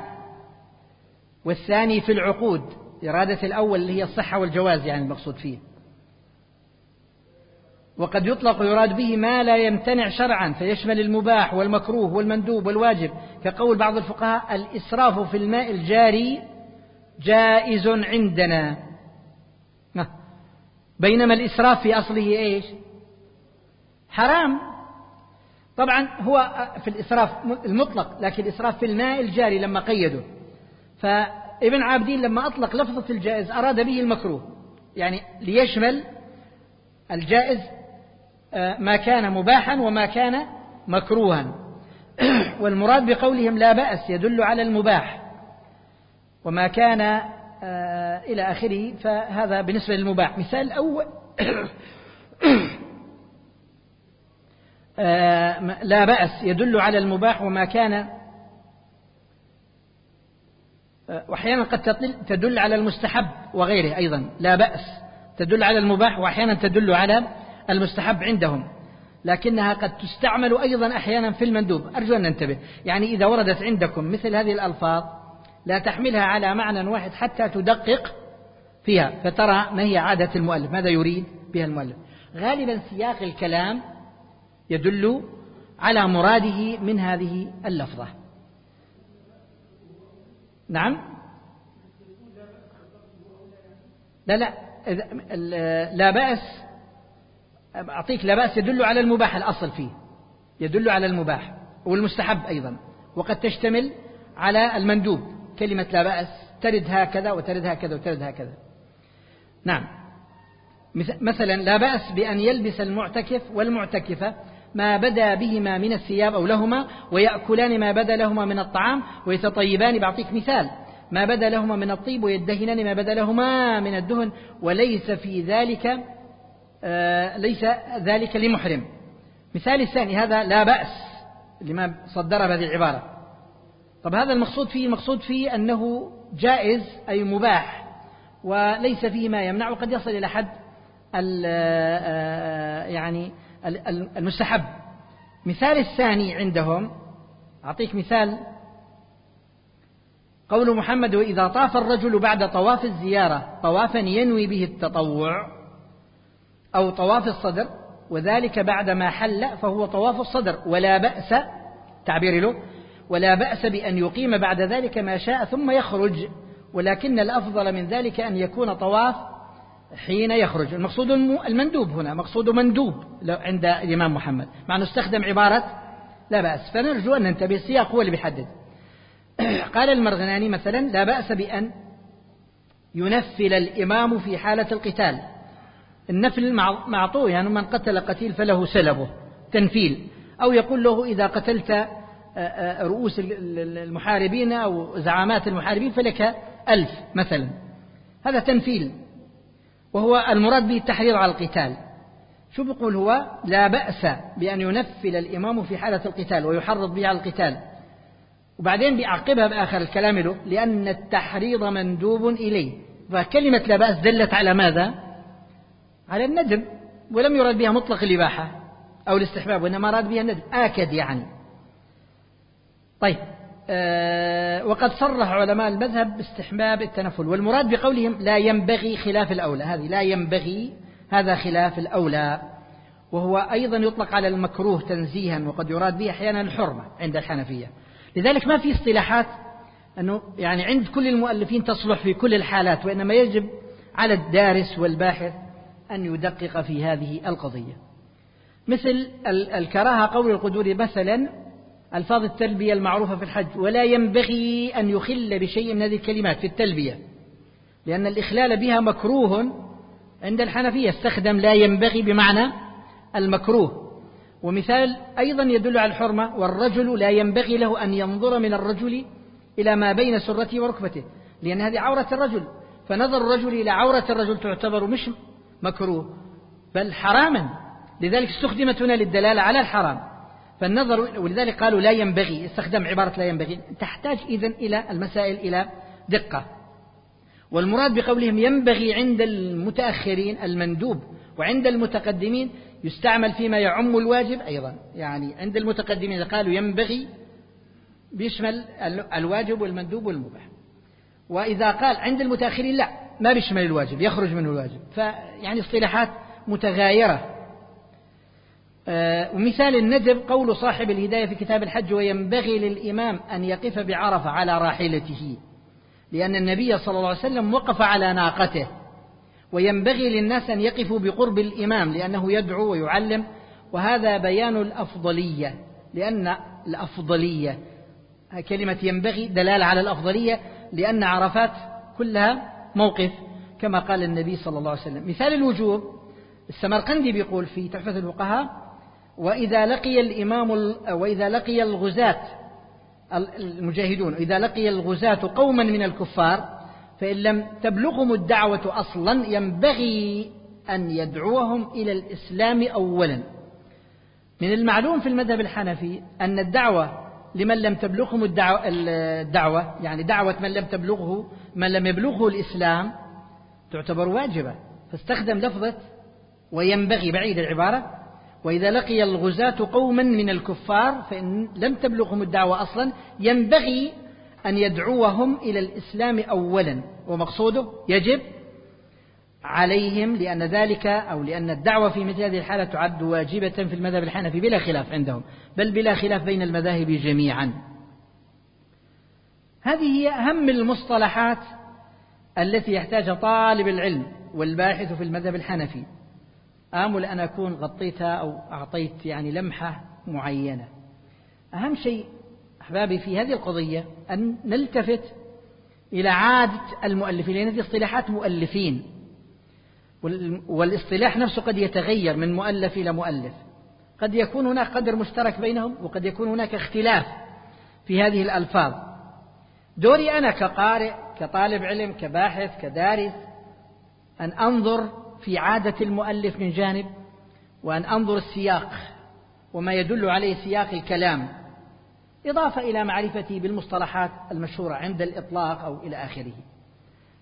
والثاني في العقود. إرادة الأول اللي هي الصحة والجواز يعني المقصود فيه. وقد يطلق يراد به ما لا يمتنع شرعا فيشمل المباح والمكروه والمندوب والواجب. كقول بعض الفقهاء الإسراف في الماء الجاري جائز عندنا. بينما الإسراف في أصله إيش؟ حرام. طبعا هو في الإسراف المطلق لكن الإسراف في الماء الجاري لما قيده. فابن عابدين لما أطلق لفظة الجائز أراد به المكروه يعني ليشمل الجائز آه، ما كان مباحا وما كان مكروها. والمراد بقولهم لا بأس يدل على المباح. وما كان إلى آخره فهذا بالنسبة للمباح. مثال الأول آه، لا بأس يدل على المباح وما كان وأحيانا قد تدل على المستحب وغيره أيضا. لا بأس تدل على المباح وأحيانا تدل على المستحب عندهم. لكنها قد تستعمل أيضا أحيانا في المندوب. أرجو أن ننتبه. يعني إذا وردت عندكم مثل هذه الألفاظ لا تحملها على معنى واحد حتى تدقق فيها فترى ما هي عادة المؤلف. ماذا يريد بها المؤلف؟ غالبا سياق الكلام يدل على مراده من هذه اللفظة. نعم؟ لا لا لا بأس أعطيك لا بأس يدل على المباح الأصل فيه. يدل على المباح والمستحب أيضا وقد تشتمل على المندوب. كلمة لا بأس ترد هكذا وترد هكذا وترد هكذا. نعم. مثلا لا بأس بأن يلبس المعتكف والمعتكفة ما بدا بهما من الثياب أو لهما ويأكلان ما بدا لهما من الطعام ويتطيبان. بعطيك مثال ما بدا لهما من الطيب ويدهنان ما بدا لهما من الدهن وليس في ذلك آه ليس ذلك لمحرم. مثال الثاني هذا لا بأس لما صدر بهذه العبارة. طب هذا المقصود فيه المقصود فيه أنه جائز أي مباح وليس فيه ما يمنع وقد يصل إلى حد آه، يعني المستحب. مثال الثاني عندهم أعطيك مثال. قول محمد وإذا طاف الرجل بعد طواف الزيارة طوافا ينوي به التطوع أو طواف الصدر وذلك بعد ما حل فهو طواف الصدر ولا بأس. تعبير له. ولا بأس بأن يقيم بعد ذلك ما شاء ثم يخرج ولكن الأفضل من ذلك أن يكون طواف حين يخرج. المقصود المندوب هنا مقصود مندوب عند الإمام محمد. مع أنه استخدم عبارة لا بأس. فنرجو أن ننتبه السياق هو اللي بيحدد. قال المرغناني مثلا لا بأس بأن ينفل الإمام في حالة القتال. النفل معطوه يعني من قتل قتيل فله سلبه تنفيل. أو يقول له إذا قتلت رؤوس المحاربين أو زعامات المحاربين فلك ألف مثلا. هذا تنفيل وهو المراد به التحريض على القتال. شو بيقول هو؟ لا بأس بأن ينفل الإمام في حالة القتال ويحرض به على القتال. وبعدين بيعقبها بآخر الكلام له لأن التحريض مندوب إليه. فكلمة لا بأس دلت على ماذا؟ على الندب ولم يرد بها مطلق الإباحة أو الاستحباب وإنما أراد بها الندب آكد يعني. طيب آه وقد صرح علماء المذهب باستحباب التنفل والمراد بقولهم لا ينبغي خلاف الأولى هذه لا ينبغي هذا خلاف الأولى وهو أيضا يطلق على المكروه تنزيها وقد يراد به أحيانا الحرمة عند الحنفية. لذلك ما في اصطلاحات أنه يعني عند كل المؤلفين تصلح في كل الحالات وإنما يجب على الدارس والباحث أن يدقق في هذه القضية. مثل الكراهة قول القدور مثلا ألفاظ التلبية المعروفة في الحج ولا ينبغي أن يخل بشيء من هذه الكلمات في التلبية لأن الإخلال بها مكروه عند الحنفية استخدم لا ينبغي بمعنى المكروه. ومثال أيضا يدل على الحرمة والرجل لا ينبغي له أن ينظر من الرجل إلى ما بين سرته وركبته لأن هذه عورة الرجل. فنظر الرجل إلى عورة الرجل تعتبر مش مكروه بل حراما. لذلك استخدمت هنا للدلالة على الحرام. فالنظر ولذلك قالوا لا ينبغي استخدم عبارة لا ينبغي تحتاج إذن إلى المسائل إلى دقة. والمراد بقولهم ينبغي عند المتأخرين المندوب وعند المتقدمين يستعمل فيما يعم الواجب أيضا. يعني عند المتقدمين إذا قالوا ينبغي بيشمل الواجب والمندوب والمباح. وإذا قال عند المتأخرين لا ما بيشمل الواجب يخرج منه الواجب. فيعني اصطلاحات متغايرة. ومثال الندب قول صاحب الهداية في كتاب الحج وينبغي للإمام أن يقف بعرفة على راحلته لأن النبي صلى الله عليه وسلم وقف على ناقته وينبغي للناس أن يقفوا بقرب الإمام لأنه يدعو ويعلم وهذا بيان الأفضلية لأن الأفضلية كلمة ينبغي دلالة على الأفضلية لأن عرفات كلها موقف كما قال النبي صلى الله عليه وسلم. مثال الوجوب السمرقندي بيقول في تحفة الفقهاء وإذا لقي الإمام وإذا لقي الغزاة المجاهدون إذا لقي الغزاة قوما من الكفار فإن لم تبلغهم الدعوة أصلا ينبغي أن يدعوهم إلى الإسلام أولا. من المعلوم في المذهب الحنفي أن الدعوة لمن لم تبلغهم الدعوة يعني دعوة من لم تبلغه من لم يبلغه الإسلام تعتبر واجبة. فاستخدم لفظة وينبغي بعيد العبارة وإذا لقي الغزاة قوما من الكفار فإن لم تبلغهم الدعوة أصلا ينبغي أن يدعوهم إلى الإسلام أولا. ومقصوده يجب عليهم لأن ذلك أو لأن الدعوة في مثل هذه الحالة تعد واجبة في المذهب الحنفي بلا خلاف عندهم بل بلا خلاف بين المذاهب جميعا. هذه هي أهم المصطلحات التي يحتاج طالب العلم والباحث في المذهب الحنفي. آمل أن أكون غطيتها أو أعطيت يعني لمحة معينة. أهم شيء أحبابي في هذه القضية أن نلتفت إلى عادة المؤلفين لأن هذه اصطلاحات مؤلفين والاصطلاح نفسه قد يتغير من مؤلف إلى مؤلف. قد يكون هناك قدر مشترك بينهم وقد يكون هناك اختلاف في هذه الألفاظ. دوري أنا كقارئ كطالب علم كباحث كدارس أن أنظر في عادة المؤلف من جانب وأن أنظر السياق وما يدل عليه سياق الكلام إضافة إلى معرفتي بالمصطلحات المشهورة عند الإطلاق أو إلى آخره.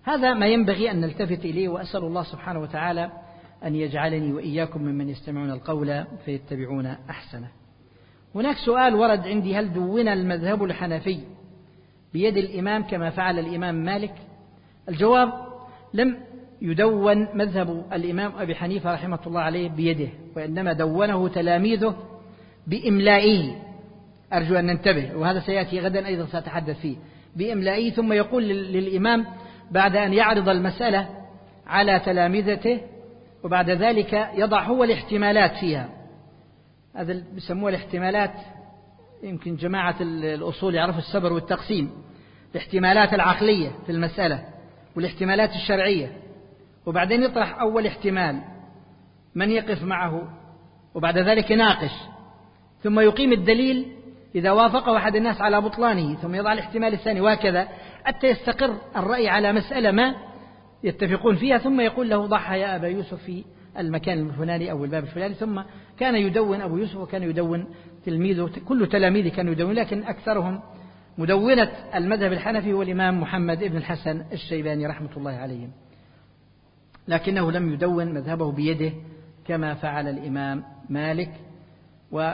هذا ما ينبغي أن نلتفت إليه وأسأل الله سبحانه وتعالى أن يجعلني وإياكم ممن يستمعون القول فيتبعون أحسنه. هناك سؤال ورد عندي هل دون المذهب الحنفي بيد الإمام كما فعل الإمام مالك؟ الجواب لم يدون مذهب الإمام أبي حنيفة رحمه الله عليه بيده وإنما دونه تلاميذه بإملائه. أرجو أن ننتبه وهذا سيأتي غدا أيضا سأتحدث فيه. بإملائه ثم يقول للإمام بعد أن يعرض المسألة على تلامذته وبعد ذلك يضع هو الاحتمالات فيها. هذا بيسموها الاحتمالات يمكن جماعة الأصول يعرفوا السبر والتقسيم. الاحتمالات العقلية في المسألة والاحتمالات الشرعية. وبعدين يطرح أول احتمال. من يقف معه؟ وبعد ذلك يناقش. ثم يقيم الدليل إذا وافقه أحد الناس على بطلانه. ثم يضع الاحتمال الثاني وهكذا. حتى يستقر الرأي على مسألة ما يتفقون فيها ثم يقول له ضحى يا أبا يوسف في المكان الفلاني أو الباب الفلاني. ثم كان يدون أبو يوسف وكان يدون تلميذه كل تلاميذه كانوا يدون لكن أكثرهم مدونة المذهب الحنفي هو الإمام محمد بن الحسن الشيباني رحمة الله عليهم. لكنه لم يدون مذهبه بيده كما فعل الإمام مالك. وأيضا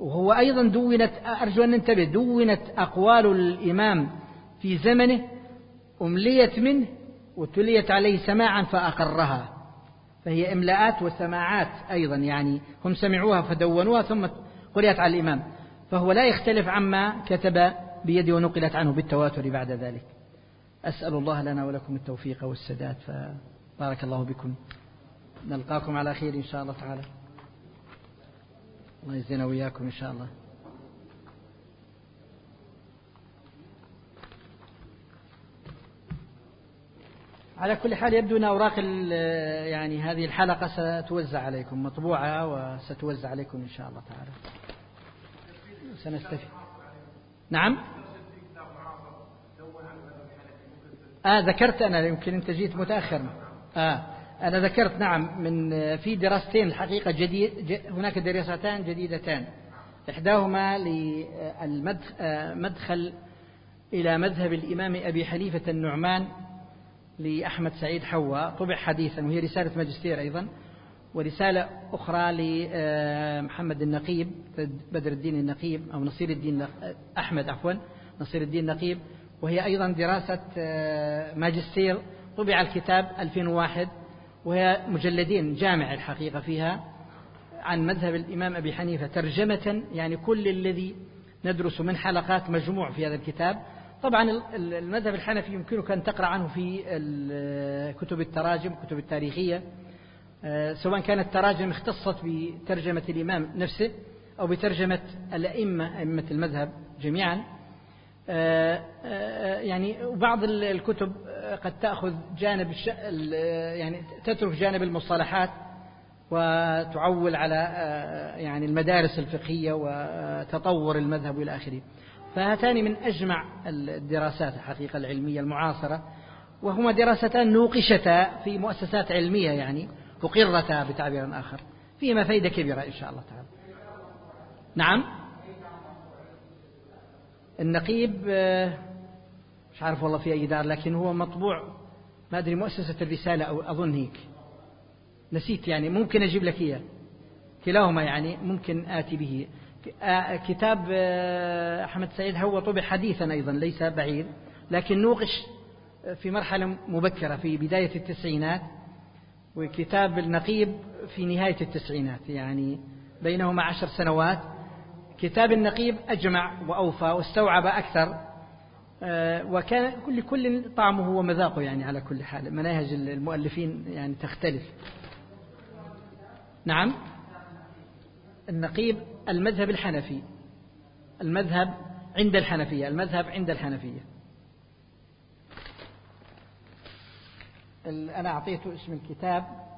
وهو أيضا دونت أرجو أن ننتبه دونت أقوال الإمام في زمنه أمليت منه وتليت عليه سماعا فأقرها. فهي إملاءات وسماعات أيضا يعني هم سمعوها فدونوها ثم قرأت على الإمام. فهو لا يختلف عما كتب بيده ونقلت عنه بالتواتر بعد ذلك. أسأل الله لنا ولكم التوفيق والسداد فبارك الله بكم. نلقاكم على خير إن شاء الله تعالى. الله يجزينا وإياكم إن شاء الله. على كل حال يبدو أن أوراق يعني هذه الحلقة ستوزع عليكم مطبوعة وستوزع عليكم إن شاء الله تعالى. سنستفيد نعم؟ آه ذكرت أنا يمكن أنت جيت متأخر. آه أنا ذكرت نعم من في دراستين الحقيقة جديد هناك دراستان جديدتان. إحداهما للمدخل إلى مذهب الإمام أبي حنيفة النعمان لأحمد سعيد حواء. طبع حديثا وهي رسالة ماجستير أيضا ورسالة أخرى لمحمد النقيب بدر الدين النقيب أو نصير الدين أحمد عفوا نصير الدين النقيب. وهي أيضا دراسة ماجستير. طبع الكتاب 2001 وهي مجلدين جامع الحقيقة فيها عن مذهب الإمام أبي حنيفة. ترجمة يعني كل الذي ندرس من حلقات مجموع في هذا الكتاب. طبعا المذهب الحنفي يمكنك أن تقرأ عنه في كتب التراجم كتب التاريخية. سواء كانت تراجم اختصت بترجمة الإمام نفسه أو بترجمة الأئمة أئمة المذهب جميعا. يعني بعض الكتب قد تأخذ جانب يعني تترك جانب المصطلحات وتعول على يعني المدارس الفقهية وتطور المذهب إلى آخره. فهاتان من أجمع الدراسات الحقيقة العلمية المعاصرة وهما دراستان نوقشتا في مؤسسات علمية يعني أقرتا بتعبير آخر فيهما فائدة كبيرة إن شاء الله تعالى. نعم؟ النقيب مش عارف والله في أي دار لكن هو مطبوع. ما أدري مؤسسة الرسالة أو أظن هيك. نسيت يعني ممكن أجيب لك إياه. كلاهما يعني ممكن آتي به. كتاب أحمد سعيد هو طبع حديثا أيضا ليس بعيد لكن نوقش في مرحلة مبكرة في بداية التسعينات وكتاب النقيب في نهاية التسعينات يعني بينهما عشر سنوات. كتاب النقيب أجمع وأوفى واستوعب أكثر وكان كل كل طعمه ومذاقه يعني على كل حال. مناهج المؤلفين يعني تختلف. نعم. النقيب المذهب الحنفي. المذهب عند الحنفية. المذهب عند الحنفية. أنا أعطيته اسم الكتاب.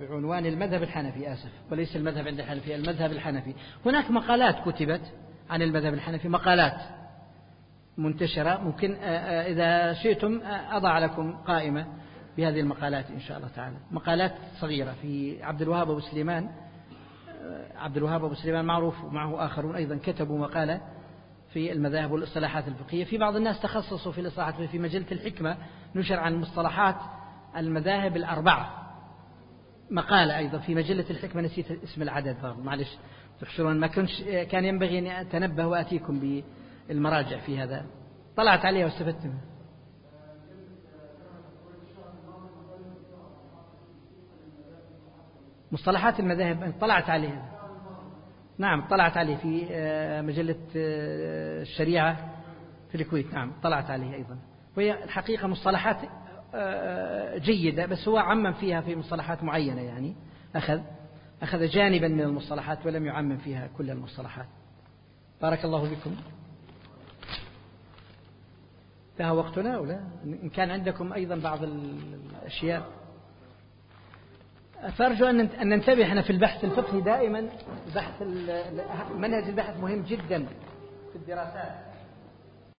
بعنوان المذهب الحنفي آسف. وليس المذهب عند الحنفية المذهب الحنفي. هناك مقالات كتبت عن المذهب الحنفي مقالات منتشرة. ممكن إذا شئتم أضع لكم قائمة بهذه المقالات إن شاء الله تعالى. مقالات صغيرة في عبد الوهاب أبو سليمان. عبد الوهاب أبو سليمان معروف ومعه آخرون أيضا كتبوا مقالة في المذاهب والإصطلاحات الفقهية. في بعض الناس تخصصوا في الإصطلاحات في مجلة الحكمة نشر عن مصطلحات المذاهب الأربعة. مقالة أيضا في مجلة الحكمة نسيت اسم العدد معلش تحشرون ما كنش كان ينبغي أن أتنبه وأتيكم بالمراجع في هذا. طلعت عليها واستفدت منها مصطلحات المذاهب طلعت عليها. نعم طلعت عليه في آه، مجلة آه، الشريعة في الكويت. نعم طلعت عليه أيضا. وهي الحقيقة مصطلحات جيدة بس هو عمم فيها في مصطلحات معينة يعني. أخذ أخذ جانبا من المصطلحات ولم يعمم فيها كل المصطلحات. بارك الله بكم انتهى وقتنا أو لا؟ إن كان عندكم أيضا بعض الأشياء. فأرجو أن ننتبه إحنا في البحث الفقهي دائما بحث منهج البحث مهم جدا في الدراسات.